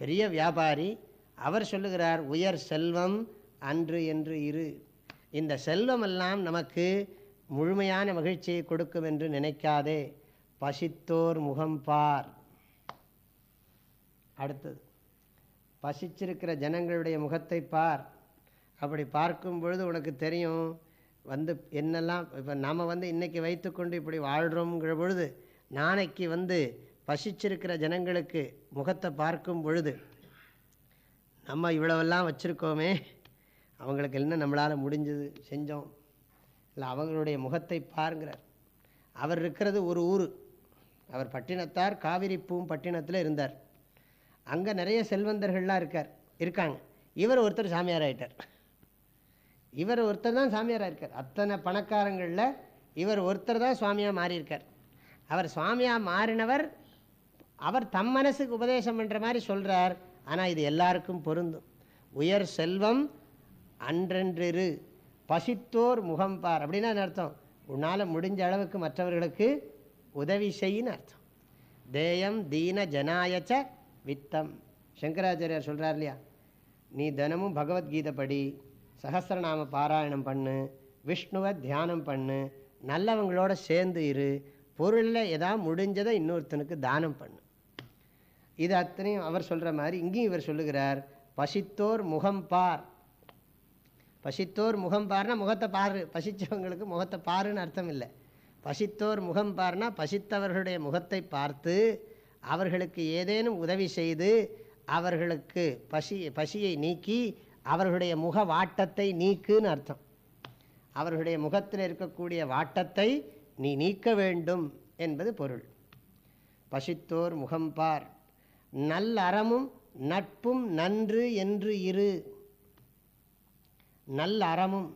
பெரிய வியாபாரி அவர் சொல்லுகிறார் உயர் செல்வம் அன்று என்று இரு. இந்த செல்வமெல்லாம் நமக்கு முழுமையான மகிழ்ச்சியை கொடுக்கும் என்று நினைக்காதே. பசித்தோர் முகம் பார். அடுத்தது பசிச்சிருக்கிற ஜனங்களுடைய முகத்தை பார். அப்படி பார்க்கும் பொழுது உனக்கு தெரியும் வந்து என்னெல்லாம் இப்போ நாம் வந்து இன்றைக்கி வைத்துக்கொண்டு இப்படி வாழ்கிறோங்கிற பொழுது நாளைக்கு வந்து பசிச்சிருக்கிற ஜனங்களுக்கு முகத்தை பார்க்கும் பொழுது நம்ம இவ்வளவெல்லாம் வச்சுருக்கோமே அவங்களுக்கு என்ன நம்மளால் முடிஞ்சது செஞ்சோம். இல்லை அவங்களுடைய முகத்தை பாருங்கிறார். அவர் இருக்கிறது ஒரு ஊர். அவர் பட்டினத்தார் காவிரிப்பூம் பட்டினத்தில் இருந்தார். அங்கே நிறைய செல்வந்தர்கள்லாம் இருக்கார் இருக்காங்க. இவர் ஒருத்தர் சாமியார் ஆகிட்டார் இவர் ஒருத்தர் தான் சாமியாராக இருக்கார். அத்தனை பணக்காரங்களில் இவர் ஒருத்தர் தான் சுவாமியாக மாறியிருக்கார். அவர் சுவாமியாக மாறினவர் அவர் தம் மனசுக்கு உபதேசம் பண்ணுற மாதிரி சொல்கிறார் ஆனால் இது எல்லாருக்கும் பொருந்தும். உயர் செல்வம் அன்றென்றிரு. பசித்தோர் முகம்பார் அப்படின்னா அர்த்தம்? உன்னால் முடிஞ்ச அளவுக்கு மற்றவர்களுக்கு உதவி செய்யின்னு அர்த்தம். தேயம் தீன ஜனாயச்ச வித்தம். சங்கராச்சாரியார் சொல்கிறார் இல்லையா? நீ தினமும் பகவத்கீதை படி சகசிரநாம பாராயணம் பண்ணு விஷ்ணுவை தியானம் பண்ணு நல்லவங்களோட சேர்ந்து இரு பொருளில் எதாவது முடிஞ்சதை இன்னொருத்தனுக்கு தானம் பண்ணு. இது அத்தனையும் அவர் சொல்கிற மாதிரி இங்கேயும் இவர் சொல்லுகிறார் பசித்தோர் முகம் பார். பசித்தோர் முகம் பார்னா முகத்தை பாரு பசித்தவங்களுக்கு முகத்தை பாருன்னு அர்த்தம் இல்லை. பசித்தோர் முகம் பார்னா பசித்தவர்களுடைய முகத்தை பார்த்து அவர்களுக்கு ஏதேனும் உதவி செய்து அவர்களுக்கு பசி பசியை நீக்கி அவர்களுடைய முக வாட்டத்தை நீக்குன்னு அர்த்தம். அவர்களுடைய முகத்தில் இருக்கக்கூடிய வாட்டத்தை நீ நீக்க வேண்டும் என்பது பொருள். பசித்தோர் முகம்பார் நல்லறமும் நட்பும் நன்று என்று இரு. நல்ல அறமும்.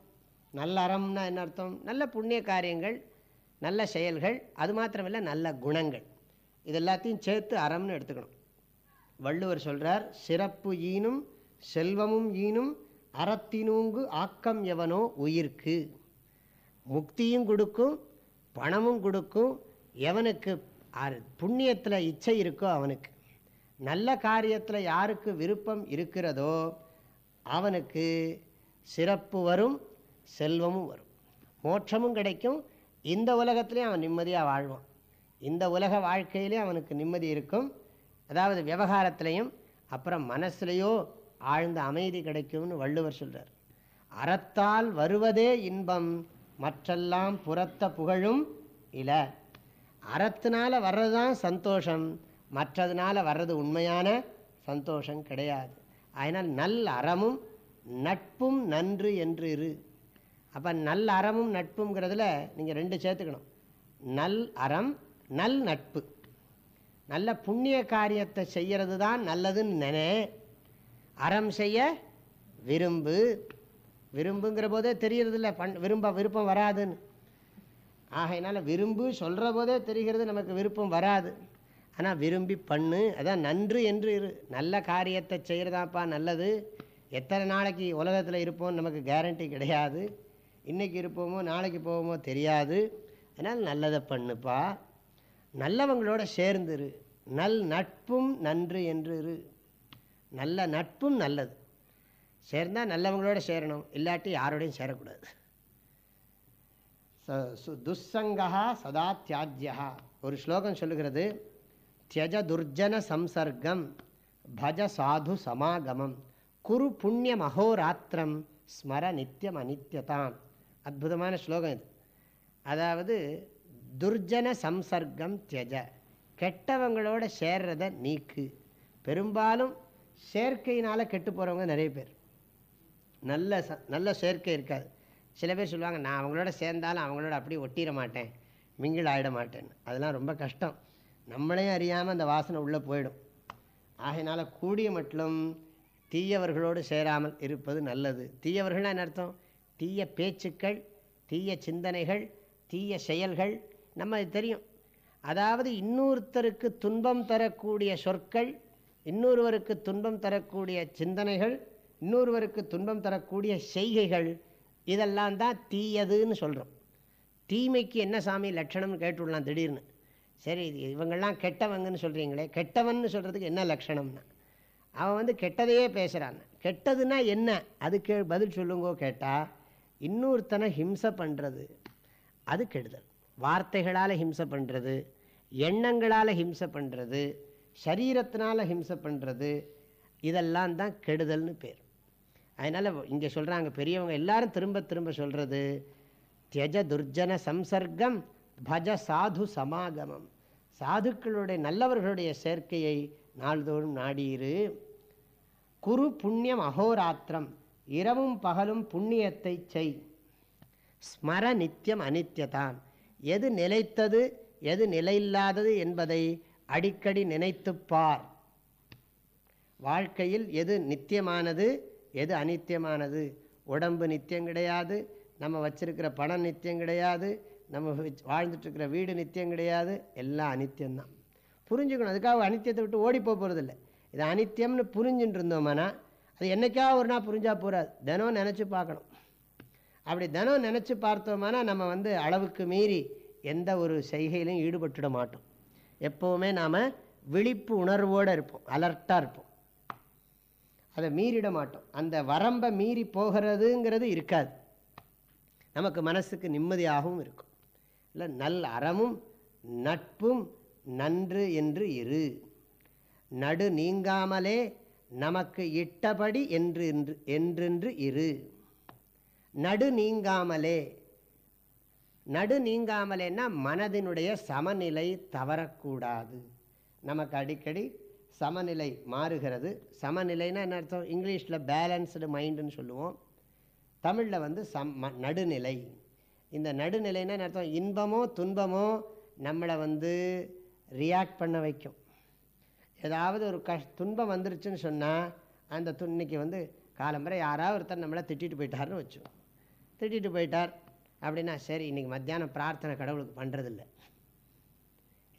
நல்ல என்ன அர்த்தம்? நல்ல புண்ணிய காரியங்கள் நல்ல செயல்கள் அது மாத்திரமில்லை நல்ல குணங்கள். இது எல்லாத்தையும் சேர்த்து அறம்னு எடுத்துக்கணும். வள்ளுவர் சொல்கிறார் சிறப்பு ஈனும் செல்வமும் ஈனும் அறத்தினூங்கு ஆக்கம் எவனோ உயிர்க்கு. முக்தியும் கொடுக்கும் பணமும் கொடுக்கும் எவனுக்கு புண்ணியத்தில் இச்சை இருக்கோ அவனுக்கு. நல்ல காரியத்தில் யாருக்கு விருப்பம் இருக்கிறதோ அவனுக்கு சிறப்பு வரும் செல்வமும் வரும். மோட்சமும் கிடைக்கும். இந்த உலகத்துலேயும் அவன் நிம்மதியாக வாழ்வான். இந்த உலக வாழ்க்கையிலே அவனுக்கு நிம்மதி இருக்கும். அதாவது விவகாரத்திலையும் அப்புறம் மனசுலேயோ ஆழ்ந்த அமைதி கிடைக்கும்னு வள்ளுவர் சொல்கிறார் அறத்தால் வருவதே இன்பம் மற்றெல்லாம் புறத்த புகழும் இல்லை அறத்தினால வர்றது தான் சந்தோஷம் மற்றதுனால வர்றது உண்மையான சந்தோஷம் கிடையாது. அதனால் நல் அறமும் நட்பும் நன்று என்று இரு. அப்போ நல் அறமும் நட்புங்கிறதுல நீங்கள் ரெண்டு சேர்த்துக்கணும். நல் அறம் நல் நட்பு. நல்ல புண்ணிய காரியத்தை செய்கிறது தான் நல்லதுன்னு நினை அறம் செய்ய விரும்பு. விரும்புங்கிற போதே தெரியறதில்ல. பண் விரும்ப விருப்பம் வராதுன்னு. ஆகையினால விரும்பு சொல்கிற போதே தெரிகிறது நமக்கு விருப்பம் வராது. ஆனால் விரும்பி பண்ணு. அதான் நன்று என்று இரு. நல்ல காரியத்தை செய்கிறதாப்பா நல்லது. எத்தனை நாளைக்கு உலகத்தில் இருப்போம் நமக்கு கேரண்டி கிடையாது. இன்றைக்கி இருப்போமோ நாளைக்கு போவோமோ தெரியாது. அதனால் நல்லதை பண்ணுப்பா. நல்லவங்களோட சேர்ந்துரு நல் நட்பும் நன்று என்று இரு. நல்ல நட்பும் நல்லது. சேர்ந்தால் நல்லவங்களோட சேரணும் இல்லாட்டி யாரோடையும் சேரக்கூடாது. துஸ்ஸங்கா சதா தியாஜ்யா ஒரு ஸ்லோகம் சொல்லுகிறது தியஜ துர்ஜன சம்சர்க்கம் பஜ சாது சமாகமம். குரு புண்ணிய மகோராத்திரம் ஸ்மர நித்தியம் அனித்யதாம். அற்புதமான ஸ்லோகம் இது. அதாவது துர்ஜன சம்சர்க்கம் தியஜ. கெட்டவங்களோட சேர்றத நீக்கு. பெரும்பாலும் சேர்க்கையினால் கெட்டு போகிறவங்க நிறைய பேர். நல்ல ச நல்ல சேர்க்கை இருக்காது. சில பேர் சொல்லுவாங்க நான் அவங்களோட சேர்ந்தாலும் அவங்களோட அப்படியே ஒட்டிட மாட்டேன். மிங்கிள் ஆகிட மாட்டேன்னு. அதெல்லாம் ரொம்ப கஷ்டம். நம்மளையும் அறியாமல் அந்த வாசனை உள்ளே போயிடும். ஆகையினால் கூடிய மட்டும் தீயவர்களோடு சேராமல் இருப்பது நல்லது. தீயவர்கள்னா என்ன அர்த்தம்? தீய பேச்சுக்கள் தீய சிந்தனைகள் தீய செயல்கள். நம்ம அது தெரியும். அதாவது இன்னொருத்தருக்கு துன்பம் தரக்கூடிய சொற்கள் இன்னொருவருக்கு துன்பம் தரக்கூடிய சிந்தனைகள் இன்னொருவருக்கு துன்பம் தரக்கூடிய செய்கைகள் இதெல்லாம் தான் தீயதுன்னு சொல்கிறோம் தீமைக்கு என்ன சாமி லட்சணம்னு கேட்டுடலாம் திடீர்னு. சரி இது கெட்டவங்கன்னு சொல்கிறீங்களே கெட்டவன்னு சொல்கிறதுக்கு என்ன லட்சணம்னா? அவன் வந்து கெட்டதையே பேசுகிறான் கெட்டதுன்னா என்ன? அதுக்கு பதில் சொல்லுங்கோ கேட்டால் இன்னொருத்தனை ஹிம்சை பண்ணுறது அது கெடுதல். வார்த்தைகளால் ஹிம்சை பண்ணுறது எண்ணங்களால் ஹிம்சை பண்ணுறது சரீரத்தினால் ஹிம்சை பண்ணுறது இதெல்லாம் தான் கெடுதல்னு பேர். அதனால் இங்கே சொல்கிறாங்க பெரியவங்க எல்லாரும் திரும்ப திரும்ப சொல்கிறது தியஜ துர்ஜன சம்சர்க்கம் பஜ சாது சமாகமம். சாதுக்களுடைய நல்லவர்களுடைய சேர்க்கையை நாள்தோறும் நாடியிரு. குரு புண்ணியம் அகோராத்திரம். இரவும் பகலும் புண்ணியத்தை செய். ஸ்மர நித்தியம் அனித்யதான். எது நிலைத்தது எது நிலையில்லாதது என்பதை அடிக்கடி நினைத்துப்பார் வாழ்க்கையில் எது நித்தியமானது எது அநித்தியமானது உடம்பு நித்தியம் கிடையாது நம்ம வச்சிருக்கிற பணம் நித்தியம் கிடையாது நம்ம வாழ்ந்துட்டுருக்கிற வீடு நித்தியம் கிடையாது எல்லாம் அனித்தியம்தான். புரிஞ்சுக்கணும் அதுக்காக அனித்தியத்தை விட்டு ஓடி போக போகிறதில்ல இது அனித்தியம்னு புரிஞ்சுட்டு இருந்தோம்னா அது என்னைக்கா ஒரு நாள் புரிஞ்சால் போகாது தினம் நினச்சி பார்க்கணும். அப்படி தினம் நினச்சி பார்த்தோம்னா நம்ம வந்து அளவுக்கு மீறி எந்த ஒரு செய்கையிலையும் ஈடுபட்டுட மாட்டோம். எப்போவுமே நாம் விழிப்பு உணர்வோடு இருப்போம் அலர்ட்டாக இருப்போம். அதை மீறிட மாட்டோம். அந்த வரம்பை மீறி போகிறதுங்கிறது இருக்காது. நமக்கு மனசுக்கு நிம்மதியாகவும் இருக்கும். இல்லை நல் அறமும் நட்பும் நன்று என்று இரு. நடு நீங்காமலே நமக்கு இட்டபடி என்று என்றென்று இரு. நடு நீங்காமலே நடு நீங்காமலேன்னா மனதினுடைய சமநிலை தவறக்கூடாது. நமக்கு அடிக்கடி சமநிலை மாறுகிறது. சமநிலைன்னா என்ன அர்த்தம்? இங்கிலீஷில் பேலன்ஸ்டு மைண்டுன்னு சொல்லுவோம். தமிழில் வந்து சம் நடுநிலை. இந்த நடுநிலைன்னா என்ன அர்த்தம்? இன்பமோ துன்பமோ நம்மளை வந்து ரியாக்ட் பண்ண வைக்கும். ஏதாவது ஒரு கஷ் துன்பம் வந்துருச்சுன்னு சொன்னால் அந்த துன்னைக்கு வந்து காலம்பரை யாராவது ஒருத்தர் நம்மளை திட்டிட்டு போயிட்டார்னு வச்சோம் திட்டிட்டு போயிட்டார். அப்படின்னா சரி இன்றைக்கி மத்தியானம் பிரார்த்தனை கடவுளுக்கு பண்ணுறதில்ல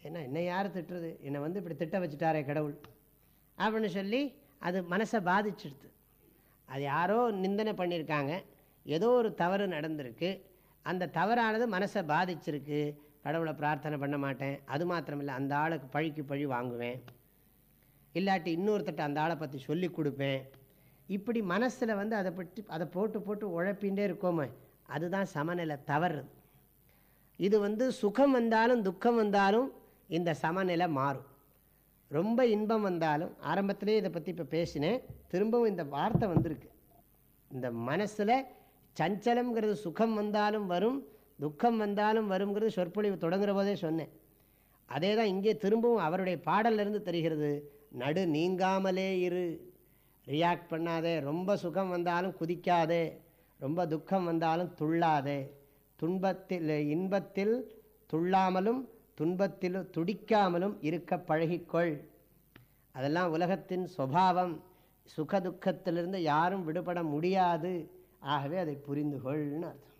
ஏன்னா என்னை யார் திட்டுறது? என்னை வந்து இப்படி திட்ட வச்சுட்டாரே கடவுள். அப்படின்னு சொல்லி அது மனசை பாதிச்சிடுது. அது யாரோ நிந்தனை பண்ணியிருக்காங்க. ஏதோ ஒரு தவறு நடந்திருக்கு. அந்த தவறானது மனசை பாதிச்சிருக்கு. கடவுளை பிரார்த்தனை பண்ண மாட்டேன். அது மாத்திரமில்லை அந்த ஆளுக்கு பழிக்கு பழி வாங்குவேன். இல்லாட்டி இன்னொருத்தட்ட அந்த ஆளை பற்றி சொல்லி கொடுப்பேன். இப்படி மனசில் வந்து அதை பற்றி அதை போட்டு போட்டு உழப்பின்றே இருக்கோமே. அதுதான் சமநிலை தவறு. இது வந்து சுகம் வந்தாலும் துக்கம் வந்தாலும் இந்த சமநிலை மாறும். ரொம்ப இன்பம் வந்தாலும் ஆரம்பத்திலே இதை பற்றி இப்போ பேசினேன் திரும்பவும் இந்த வார்த்தை வந்திருக்கு. இந்த மனசில் சஞ்சலம்ங்கிறது சுகம் வந்தாலும் வரும் துக்கம் வந்தாலும் வருங்கிறது சொற்பொழிவு தொடங்குற போதே சொன்னேன். அதே தான் இங்கே திரும்பவும் அவருடைய பாடலிருந்து தெரிகிறது நடு நீங்காமலே இரு. ரியாக்ட் பண்ணாதே. ரொம்ப சுகம் வந்தாலும் குதிக்காதே. ரொம்ப துக்கம் வந்தாலும் துள்ளாதே. துன்பத்தில் இன்பத்தில் துள்ளாமலும் துன்பத்தில் துடிக்காமலும் இருக்க பழகிக்கொள். அதெல்லாம் உலகத்தின் சுவாவம் சுக துக்கத்திலிருந்து யாரும் விடுபட முடியாது. ஆகவே அதை புரிந்து கொள்னு அர்த்தம்.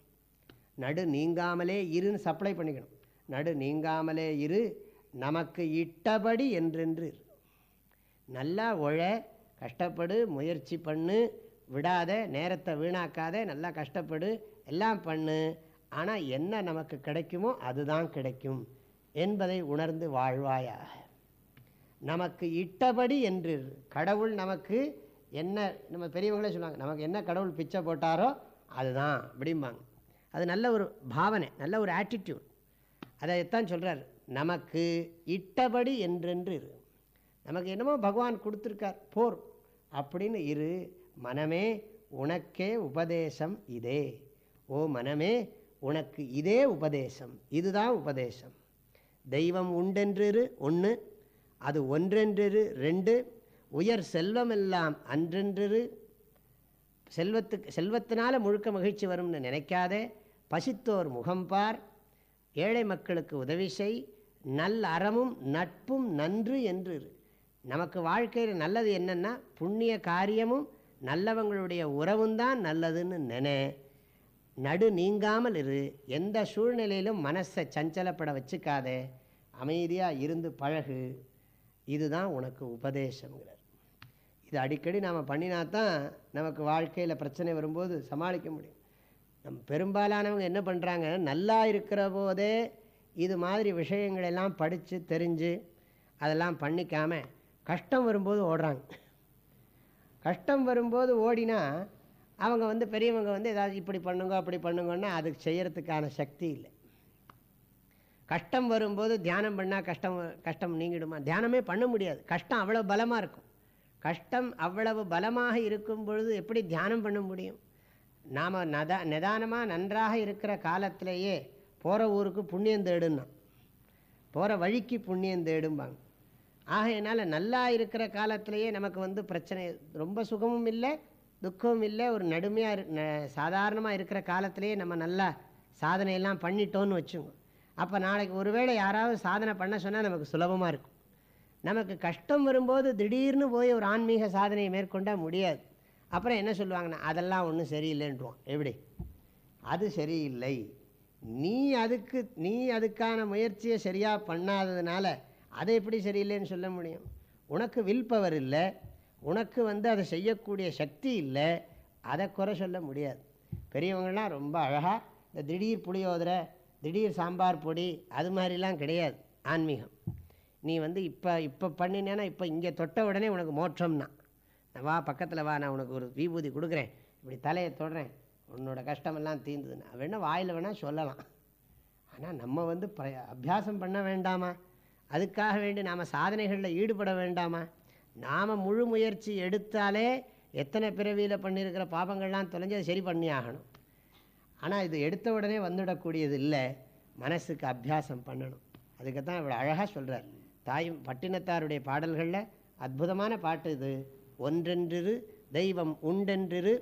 நடு நீங்காமலே இருன்னு சப்ளை பண்ணிக்கணும். நடு நீங்காமலே இரு நமக்கு இட்டபடி என்றென்று நல்லா உழ கஷ்டப்படு முயற்சி பண்ணு விடாத நேரத்தை வீணாக்காத நல்லா கஷ்டப்படு எல்லாம் பண்ணு. ஆனால் என்ன நமக்கு கிடைக்குமோ அதுதான் கிடைக்கும் என்பதை உணர்ந்து வாழ்வாயாக. நமக்கு இட்டபடி என்று கடவுள் நமக்கு என்ன நம்ம பெரியவங்களே சொல்லுவாங்க நமக்கு என்ன கடவுள் பிச்சை போட்டாரோ அதுதான் அப்படிம்பாங்க. அது நல்ல ஒரு பாவனை நல்ல ஒரு ஆட்டிடியூட் அதைத்தான் சொல்கிறார் நமக்கு இட்டபடி என்றென்று இரு நமக்கு என்னமோ பகவான் கொடுத்துருக்கார் போர் அப்படின்னு இரு. மனமே உனக்கே உபதேசம் இதே. ஓ மனமே உனக்கு இதே உபதேசம். இதுதான் உபதேசம். தெய்வம் உண்டென்றிரு ஒன்று அது ஒன்றென்றிரு ரெண்டு உயர் செல்வமெல்லாம் அன்றென்றிரு. செல்வத்துக்கு செல்வத்தினால முழுக்க மகிழ்ச்சி வரும்னு நினைக்காதே. பசித்தோர் முகம்பார் ஏழை மக்களுக்கு உதவி செய். நல் அறமும் நட்பும் நன்று என்று நமக்கு வாழ்க்கையில் நல்லது என்னென்னா புண்ணிய காரியமும் நல்லவங்களுடைய உறவும் தான் நல்லதுன்னு நினை. நடு நீங்காமல் இரு. எந்த சூழ்நிலையிலும் மனசை சஞ்சலப்பட வச்சுக்காதே. அமைதியாக இருந்து பழகு. இதுதான் உனக்கு உபதேசங்கிறார் இது அடிக்கடி நாம் பண்ணினா தான் நமக்கு வாழ்க்கையில் பிரச்சனை வரும்போது சமாளிக்க முடியும். நம் பெரும்பாலானவங்க என்ன பண்ணுறாங்க நல்லா இருக்கிற போதே இது மாதிரி விஷயங்களெல்லாம் படித்து தெரிஞ்சு அதெல்லாம் பண்ணிக்காமல் கஷ்டம் வரும்போது ஓடுறாங்க. கஷ்டம் வரும்போது ஓடினா அவங்க வந்து பெரியவங்க வந்து ஏதாவது இப்படி பண்ணுங்க அப்படி பண்ணுங்கன்னா அதுக்கு செய்கிறதுக்கான சக்தி இல்லை. கஷ்டம் வரும்போது தியானம் பண்ணால் கஷ்டம் கஷ்டம் நீங்கிடுமா? தியானமே பண்ண முடியாது. கஷ்டம் அவ்வளோ பலமாக இருக்கும். கஷ்டம் அவ்வளவு பலமாக இருக்கும் பொழுது எப்படி தியானம் பண்ண முடியும்? நாம் நதா நிதானமாக நன்றாக இருக்கிற காலத்திலேயே போகிற ஊருக்கு புண்ணியம் தேடுன்னா போகிற வழிக்கு புண்ணியம் தேடும்பாங்க. ஆகையினால் நல்லா இருக்கிற காலத்திலேயே நமக்கு வந்து பிரச்சனை ரொம்ப சுகமும் இல்லை துக்கமும் இல்லை ஒரு நடுமையாக இரு ந- சாதாரணமாக இருக்கிற காலத்திலேயே நம்ம நல்லா சாதனையெல்லாம் பண்ணிட்டோன்னு வச்சுங்க. அப்போ நாளைக்கு ஒருவேளை யாராவது சாதனை பண்ண சொன்னால் நமக்கு சுலபமாக இருக்கும். நமக்கு கஷ்டம் வரும்போது திடீர்னு போய் ஒரு ஆன்மீக சாதனையை மேற்கொண்டால் முடியாது. அப்புறம் என்ன சொல்லுவாங்கன்னா அதெல்லாம் ஒன்றும் சரியில்லைன்றுவோம் எப்படி? அது சரியில்லை. நீ அதுக்கு நீ அதுக்கான முயற்சியை சரியாக பண்ணாததுனால அதை எப்படி சரியில்லைன்னு சொல்ல முடியும்? உனக்கு வில் பவர் இல்லை உனக்கு வந்து அதை செய்யக்கூடிய சக்தி இல்லை அதை குறை சொல்ல முடியாது. பெரியவங்கள்லாம் ரொம்ப அழகாக இந்த திடீர் புளியோதரை திடீர் சாம்பார் பொடி அது மாதிரிலாம் கிடையாது ஆன்மீகம். நீ வந்து இப்போ இப்போ பண்ணினேன்னா இப்போ இங்கே தொட்ட உடனே உனக்கு மோட்சம்னா. நான் வா பக்கத்தில் வா நான் உனக்கு ஒரு விபூதி கொடுக்குறேன். இப்படி தலையை தொடுறேன். உன்னோட கஷ்டமெல்லாம் தீர்ந்ததுன்னா வேணால் வாயில் வேணால் சொல்லலாம். ஆனால் நம்ம வந்து ப அபியாசம் பண்ண வேண்டாமா? அதுக்காக வேண்டி நாம் சாதனைகளில் ஈடுபட வேண்டாமா? நாம் முழு முயற்சி எடுத்தாலே எத்தனை பிறவியில் பண்ணியிருக்கிற பாபங்கள்லாம் தொலைஞ்சு அதை சரி பண்ணி ஆகணும். ஆனால் இது எடுத்த உடனே வந்துவிடக்கூடியது இல்லை. மனசுக்கு அபியாசம் பண்ணணும். அதுக்கு தான் இவ்வளோ அழகாக சொல்கிறார் தாயும் பட்டினத்தாருடைய பாடல்களில் அற்புதமான பாட்டு இது. ஒன்றென்றிரு தெய்வம் உண்டென்றிரு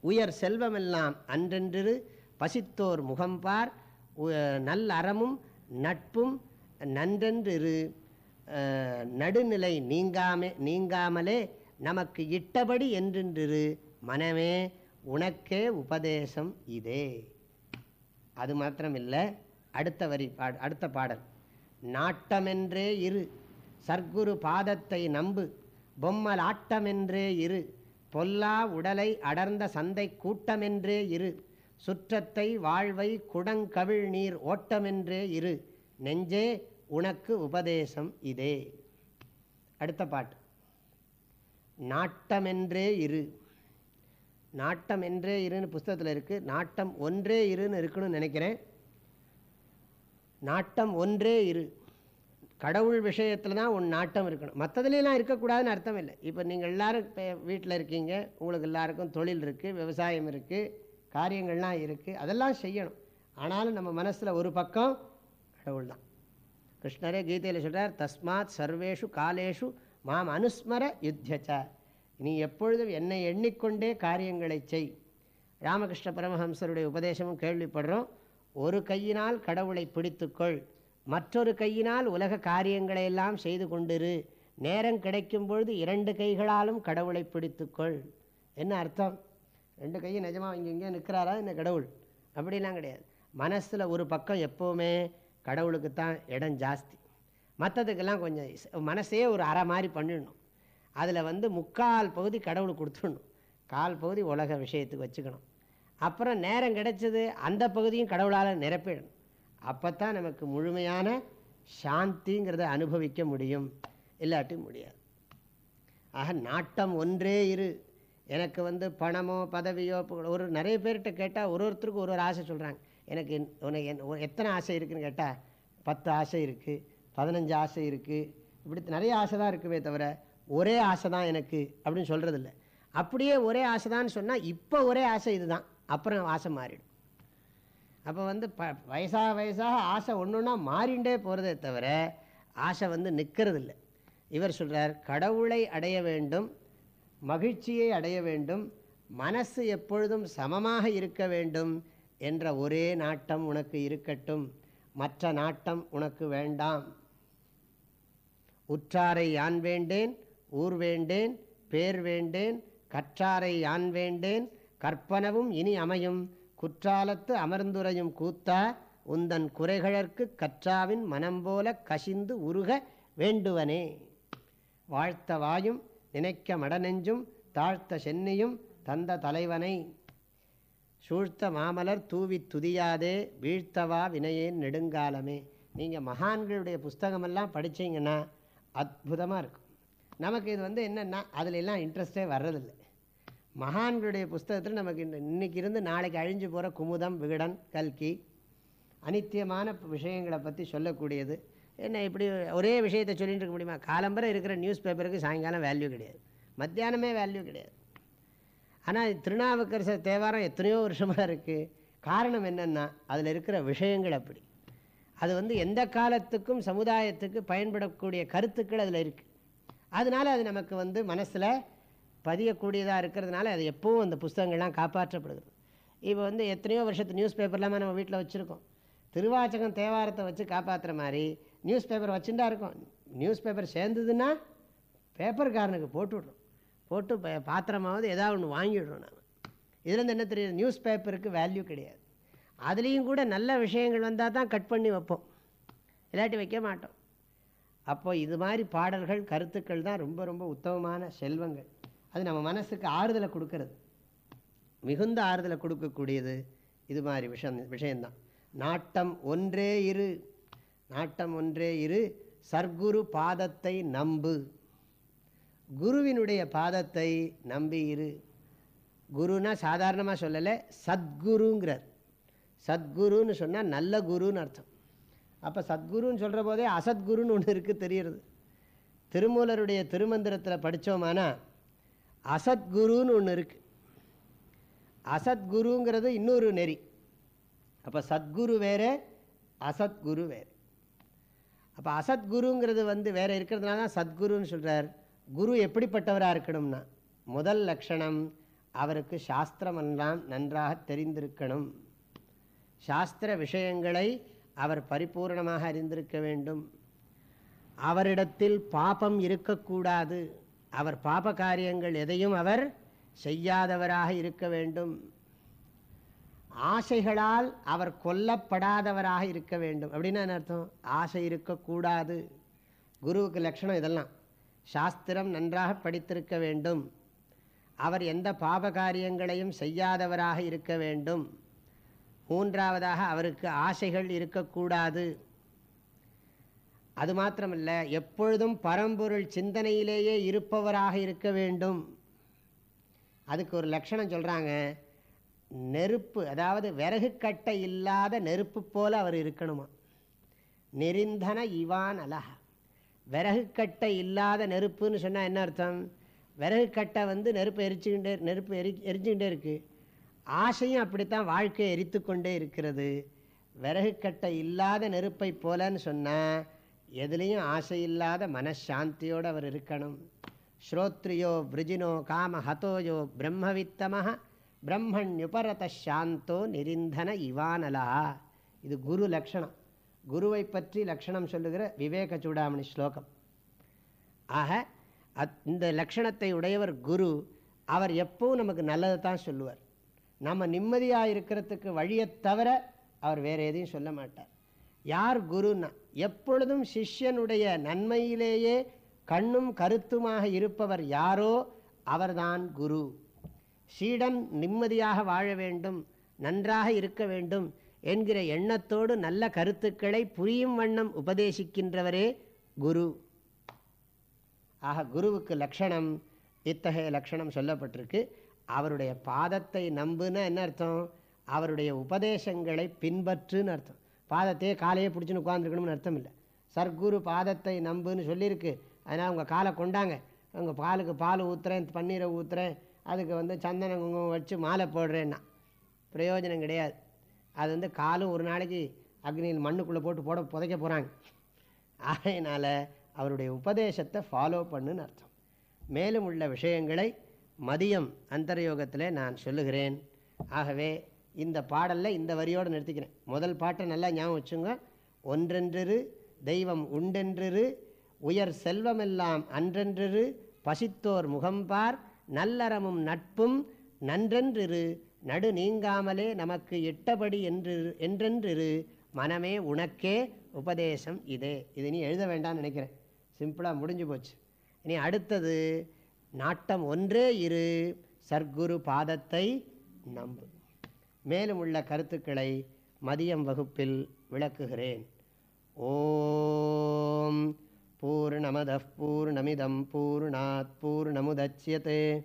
உயர் செல்வமெல்லாம் அன்றென்றிரு பசித்தோர் முகம்பார் உ- அறமும் நட்பும் நன்றென்றிரு நடுநிலை நீங்காமே நீங்காமலே நமக்கு இட்டபடி என்றென்றிரு மனமே உனக்கே உபதேசம் இதே. அது மாத்திரமில்லை அடுத்த வரி பாட அடுத்த பாடல். நாட்டமென்றே இரு சர்க்குரு பாதத்தை நம்பு பொம்மல் ஆட்டமென்றே இரு பொல்லா உடலை அடர்ந்த சந்தை கூட்டமென்றே இரு சுற்றத்தை வாழ்வை குடங்கவிழ் நீர் ஓட்டமென்றே இரு நெஞ்சே உனக்கு உபதேசம் இதே. அடுத்த பாட்டு. நாட்டமென்றே இரு. நாட்டம் என்றே இருன்னு புஸ்தகத்தில் இருக்குது நாட்டம் ஒன்றே இருன்னு இருக்குன்னு நினைக்கிறேன். நாட்டம் ஒன்றே இரு. கடவுள் விஷயத்தில் தான் உன் நாட்டம் இருக்கணும். மற்றதுலாம் இருக்கக்கூடாதுன்னு அர்த்தம் இல்லை. இப்போ நீங்கள் எல்லாரும் இப்போ வீட்டில் இருக்கீங்க. உங்களுக்கு எல்லாருக்கும் தொழில் இருக்குது விவசாயம் இருக்குது காரியங்கள்லாம் இருக்குது அதெல்லாம் செய்யணும். ஆனாலும் நம்ம மனசில் ஒரு பக்கம் கடவுள் தான் கிருஷ்ணரே கீதையில் சொல்கிறார் தஸ்மாத் சர்வேஷு காலேஷு மாம் அனுஸ்மர யுத்தியச்ச. நீ எப்பொழுதும் என்னை எண்ணிக்கொண்டே காரியங்களை செய். ராமகிருஷ்ண பரமஹம்சருடைய உபதேசமும் கேள்விப்படுறோம். ஒரு கையினால் கடவுளை பிடித்துக்கொள். மற்றொரு கையினால் உலக காரியங்களை எல்லாம் செய்து கொண்டிரு. நேரம் கிடைக்கும் பொழுது இரண்டு கைகளாலும் கடவுளை பிடித்துக்கொள். என்ன அர்த்தம்? ரெண்டு கையும் நிஜமாக இங்கே இங்கே நிற்கிறாரா என்ன கடவுள்? அப்படிலாம் கிடையாது. மனசில் ஒரு பக்கம் எப்போவுமே கடவுளுக்கு தான் இடம் ஜாஸ்தி. மற்றதுக்கெல்லாம் கொஞ்சம் மனசே ஒரு அறை மாதிரி பண்ணிடணும். அதில் வந்து முக்கால் பகுதி கடவுளுக்கு கொடுத்துடணும். கால் பகுதி உலக விஷயத்துக்கு வச்சுக்கணும். அப்புறம் நேரம் கிடைச்சது அந்த பகுதியும் கடவுளால் நிரப்பிடணும். அப்போ தான் நமக்கு முழுமையான சாந்திங்கிறத அனுபவிக்க முடியும். இல்லாட்டி முடியாது. ஆக நாட்டம் ஒன்றே இரு. எனக்கு வந்து பணமோ பதவியோ ஒரு நிறைய பேர்கிட்ட கேட்டால் ஒரு ஒருத்தருக்கு ஒரு ஒரு ஆசை சொல்கிறாங்க எனக்கு உனக்கு என் எத்தனை ஆசை இருக்குதுன்னு கேட்டால் பத்து ஆசை இருக்குது பதினஞ்சு ஆசை இருக்குது இப்படி நிறைய ஆசை தான் இருக்குமே தவிர ஒரே ஆசை தான் எனக்கு அப்படின்னு சொல்கிறதில்ல அப்படியே ஒரே ஆசை தான் சொன்னால் இப்போ ஒரே ஆசை இதுதான். அப்புறம் ஆசை மாறிடும். அப்போ வந்து ப வயசாக வயசாக ஆசை ஒன்று ஒன்றா மாறிண்டே போகிறதே தவிர ஆசை வந்து நிற்கிறது இல்லை இவர் சொல்கிறார் கடவுளை அடைய வேண்டும் மகிழ்ச்சியை அடைய வேண்டும் மனசு எப்பொழுதும் சமமாக இருக்க வேண்டும் என்ற ஒரே நாட்டம் உனக்கு இருக்கட்டும். மற்ற நாட்டம் உனக்கு வேண்டாம். உற்றாரை யான் வேண்டேன்? ஊர் வேண்டேன்? பேர் வேண்டேன்? கற்றாரை யான் வேண்டேன்? கற்பனவும் இனி அமையும். குற்றாலத்து அமர்ந்துரையும் கூத்தா உந்தன் குறைகளற்கு கற்றாவின் மனம் போல கசிந்து உருக வேண்டுவனே. வாழ்த்த வாயும் நினைக்க மடநெஞ்சும் தாழ்த்த சென்னியும் தந்த தலைவனை. சூழ்த்த மாமலர் தூவி துதியாதே வீழ்த்தவா வினையேன் நெடுங்காலமே. நீங்கள் மகான்களுடைய புஸ்தகமெல்லாம் படித்தீங்கன்னா அற்புதமாக இருக்கும். நமக்கு இது வந்து என்னென்னா அதில் எல்லாம் இன்ட்ரெஸ்டே வர்றதில்லை. மகான்களுடைய புஸ்தகத்தில் நமக்கு இன்னைக்கு இருந்து நாளைக்கு அழிஞ்சு போகிற குமுதம் விகடன் கல்கி அனித்தியமான விஷயங்களை பற்றி சொல்லக்கூடியது. என்ன இப்படி ஒரே விஷயத்தை சொல்லிட்டு இருக்க முடியுமா? காலம்பரை இருக்கிற நியூஸ் பேப்பருக்கு சாயங்காலம் வேல்யூ கிடையாது. மத்தியானமே வேல்யூ கிடையாது. ஆனால் திருநாவுக்கரசர் தேவாரம் எத்தனையோ வருஷமாக இருக்குது காரணம் என்னென்னா அதில் இருக்கிற விஷயங்கள் அப்படி. அது வந்து எந்த காலத்துக்கும் சமுதாயத்துக்கு பயன்படக்கூடிய கருத்துக்கள் அதில் இருக்குது அதனால் அது நமக்கு வந்து மனசில் பதியக்கூடியதாக இருக்கிறதுனால அது எப்போவும் அந்த புஸ்தகங்கள்லாம் காப்பாற்றப்படுது. இப்போ வந்து எத்தனையோ வருஷத்து நியூஸ் பேப்பர்லாமல் நம்ம வீட்டில் வச்சுருக்கோம். திருவாச்சகம் தேவாரத்தை வச்சு காப்பாற்றுற மாதிரி நியூஸ் பேப்பர் வச்சுட்டா இருக்கும். நியூஸ் பேப்பர் சேர்ந்ததுன்னா பேப்பர்காரனுக்கு போட்டுவிட்றோம். போட்டு பாத்திரமாவது ஏதாவது ஒன்று வாங்கிவிடுவோம் நாம் இதுலேருந்து என்ன தெரியுது? நியூஸ் பேப்பருக்கு வேல்யூ கிடையாது. அதுலேயும் கூட நல்ல விஷயங்கள் வந்தால் தான் கட் பண்ணி வைப்போம். இல்லாட்டி வைக்க மாட்டோம். அப்போ இது மாதிரி பாடல்கள் கருத்துக்கள் தான் ரொம்ப ரொம்ப உத்தமமான செல்வங்கள். அது நம்ம மனசுக்கு ஆறுதலை கொடுக்கறது. மிகுந்த ஆறுதலை கொடுக்கக்கூடியது இது மாதிரி விஷயம் விஷயந்தான் நாட்டம் ஒன்றே இரு. நாட்டம் ஒன்றே இரு. சர்க்குரு பாதத்தை நம்பு. குருவினுடைய பாதத்தை நம்பி இரு. குருனா சாதாரணமாக சொல்லலை சத்குருங்கிறார். சத்குருன்னு சொன்னால் நல்ல குருன்னு அர்த்தம். அப்போ சத்குருன்னு சொல்கிற போதே அசத்குருன்னு ஒன்று இருக்குது தெரிகிறது திருமூலருடைய திருமந்திரத்தில் படித்தோமானா அசத்குருன்னு ஒன்று இருக்குது அசத்குருங்கிறது இன்னொரு நெறி. அப்போ சத்குரு வேறு அசத்குரு வேறு. அப்போ அசத்குருங்கிறது வந்து வேறு இருக்கிறதுனால தான் சத்குருன்னு சொல்கிறார் குரு எப்படிப்பட்டவராக இருக்கணும்னா முதல் லட்சணம் அவருக்கு சாஸ்திரமெல்லாம் நன்றாக தெரிந்திருக்கணும். சாஸ்திர விஷயங்களை அவர் பரிபூர்ணமாக அறிந்திருக்க வேண்டும். அவரிடத்தில் பாபம் இருக்கக்கூடாது. அவர் பாப காரியங்கள் எதையும் அவர் செய்யாதவராக இருக்க வேண்டும். ஆசைகளால் அவர் கொல்லப்படாதவராக இருக்க வேண்டும். அப்படின்னு என்ன அர்த்தம்? ஆசை இருக்கக்கூடாது. குருவுக்கு லட்சணம் இதெல்லாம். சாஸ்திரம் நன்றாக படித்திருக்க வேண்டும். அவர் எந்த பாப காரியங்களையும் செய்யாதவராக இருக்க வேண்டும். மூன்றாவதாக அவருக்கு ஆசைகள் இருக்கக்கூடாது. அது மாத்திரமல்ல எப்பொழுதும் பரம்பொருள் சிந்தனையிலேயே இருப்பவராக இருக்க வேண்டும். அதுக்கு ஒரு லட்சணம் சொல்கிறாங்க நெருப்பு அதாவது விறகு கட்டை இல்லாத நெருப்பு போல அவர் இருக்கணுமா? நெறிந்தன இவான் அலஹா விறகு கட்டை இல்லாத நெருப்புன்னு சொன்னால் என்ன அர்த்தம்? விறகு கட்டை வந்து நெருப்பு எரிச்சுக்கிட்டே நெருப்பு எரி எரிஞ்சுக்கிட்டே இருக்குது ஆசையும் அப்படித்தான் வாழ்க்கையை எரித்து கொண்டே இருக்கிறது. விறகு கட்டை இல்லாத நெருப்பை போலன்னு சொன்னால் எதுலேயும் ஆசை இல்லாத மனசாந்தியோடு அவர் இருக்கணும். ஸ்ரோத்ரியோ விருஜினோ காம ஹதோயோ பிரம்மவித்தமஹ பிரம்மண்யுபரத சாந்தோ நிரிந்தன இவானலா. இது குரு லக்ஷணம். குருவை பற்றி லக்ஷணம் சொல்லுகிற விவேக சூடாமணி ஸ்லோகம். ஆக அத் இந்த லக்ஷணத்தை உடையவர் குரு அவர் எப்பவும் நமக்கு நல்லதை தான் சொல்லுவார். நம்ம நிம்மதியாக இருக்கிறதுக்கு வழியை தவிர அவர் வேறு எதையும் சொல்ல மாட்டார். யார் குருன்னா எப்பொழுதும் சிஷ்யனுடைய நன்மையிலேயே கண்ணும் கருத்துமாக இருப்பவர் யாரோ அவர்தான் குரு. சீடன் நிம்மதியாக வாழ வேண்டும் நன்றாக இருக்க வேண்டும் என்கிற எண்ணத்தோடு நல்ல கருத்துக்களை புரியும் வண்ணம் உபதேசிக்கின்றவரே குரு. ஆக குருவுக்கு லக்ஷணம் இத்தகைய லக்ஷணம் சொல்லப்பட்டிருக்கு. அவருடைய பாதத்தை நம்புன்னு என்ன அர்த்தம்? அவருடைய உபதேசங்களை பின்பற்றுன்னு அர்த்தம். பாதத்தையே காலையே பிடிச்சின்னு உட்காந்துருக்கணும்னு அர்த்தம் இல்லை. சர்க்குரு பாதத்தை நம்புன்னு சொல்லியிருக்கு. அதனால் உங்கள் காலை கொண்டாங்க. உங்கள் பாலுக்கு பால் ஊற்றுறேன் பன்னீரை ஊற்றுறேன் அதுக்கு வந்து சந்தன குங்குமம் வச்சு மாலை போடுறேன்னா. பிரயோஜனம் கிடையாது. அது வந்து காலும் ஒரு நாளைக்கு அக்னியில் மண்ணுக்குள்ளே போட்டு போட புதைக்க போகிறாங்க ஆகையினால் அவருடைய உபதேசத்தை ஃபாலோ பண்ணுன்னு அர்த்தம். மேலும் உள்ள விஷயங்களை மதியம் அந்தர்யோகத்தில் நான் சொல்லுகிறேன். ஆகவே இந்த பாடலில் இந்த வரியோடு நிறுத்திக்கிறேன். முதல் பாட்டை நல்லா ஞாபகம் வச்சுங்க. ஒன்றென்றிரு தெய்வம் உண்டென்றிரு உயர் செல்வமெல்லாம் அன்றென்றிரு பசித்தோர் முகம்பார் நல்லறமும் நட்பும் நன்றென்றிரு நடு நீங்காமலே நமக்கு எட்டபடி என்று என்றென்றிரு மனமே உனக்கே உபதேசம் இதே. இது நீ எழுத வேண்டாம்னு நினைக்கிறேன். சிம்பிளாக முடிஞ்சு போச்சு. இனி அடுத்தது நாட்டம் ஒன்றே இரு சர்க்குரு பாதத்தை நம்பு. மேலும் உள்ள கருத்துக்களை மதியம் வகுப்பில் விளக்குகிறேன். ஓம் பூர்ணமத பூர்ணமிதம் பூர்ணாத் பூர்ணமுதட்சியதே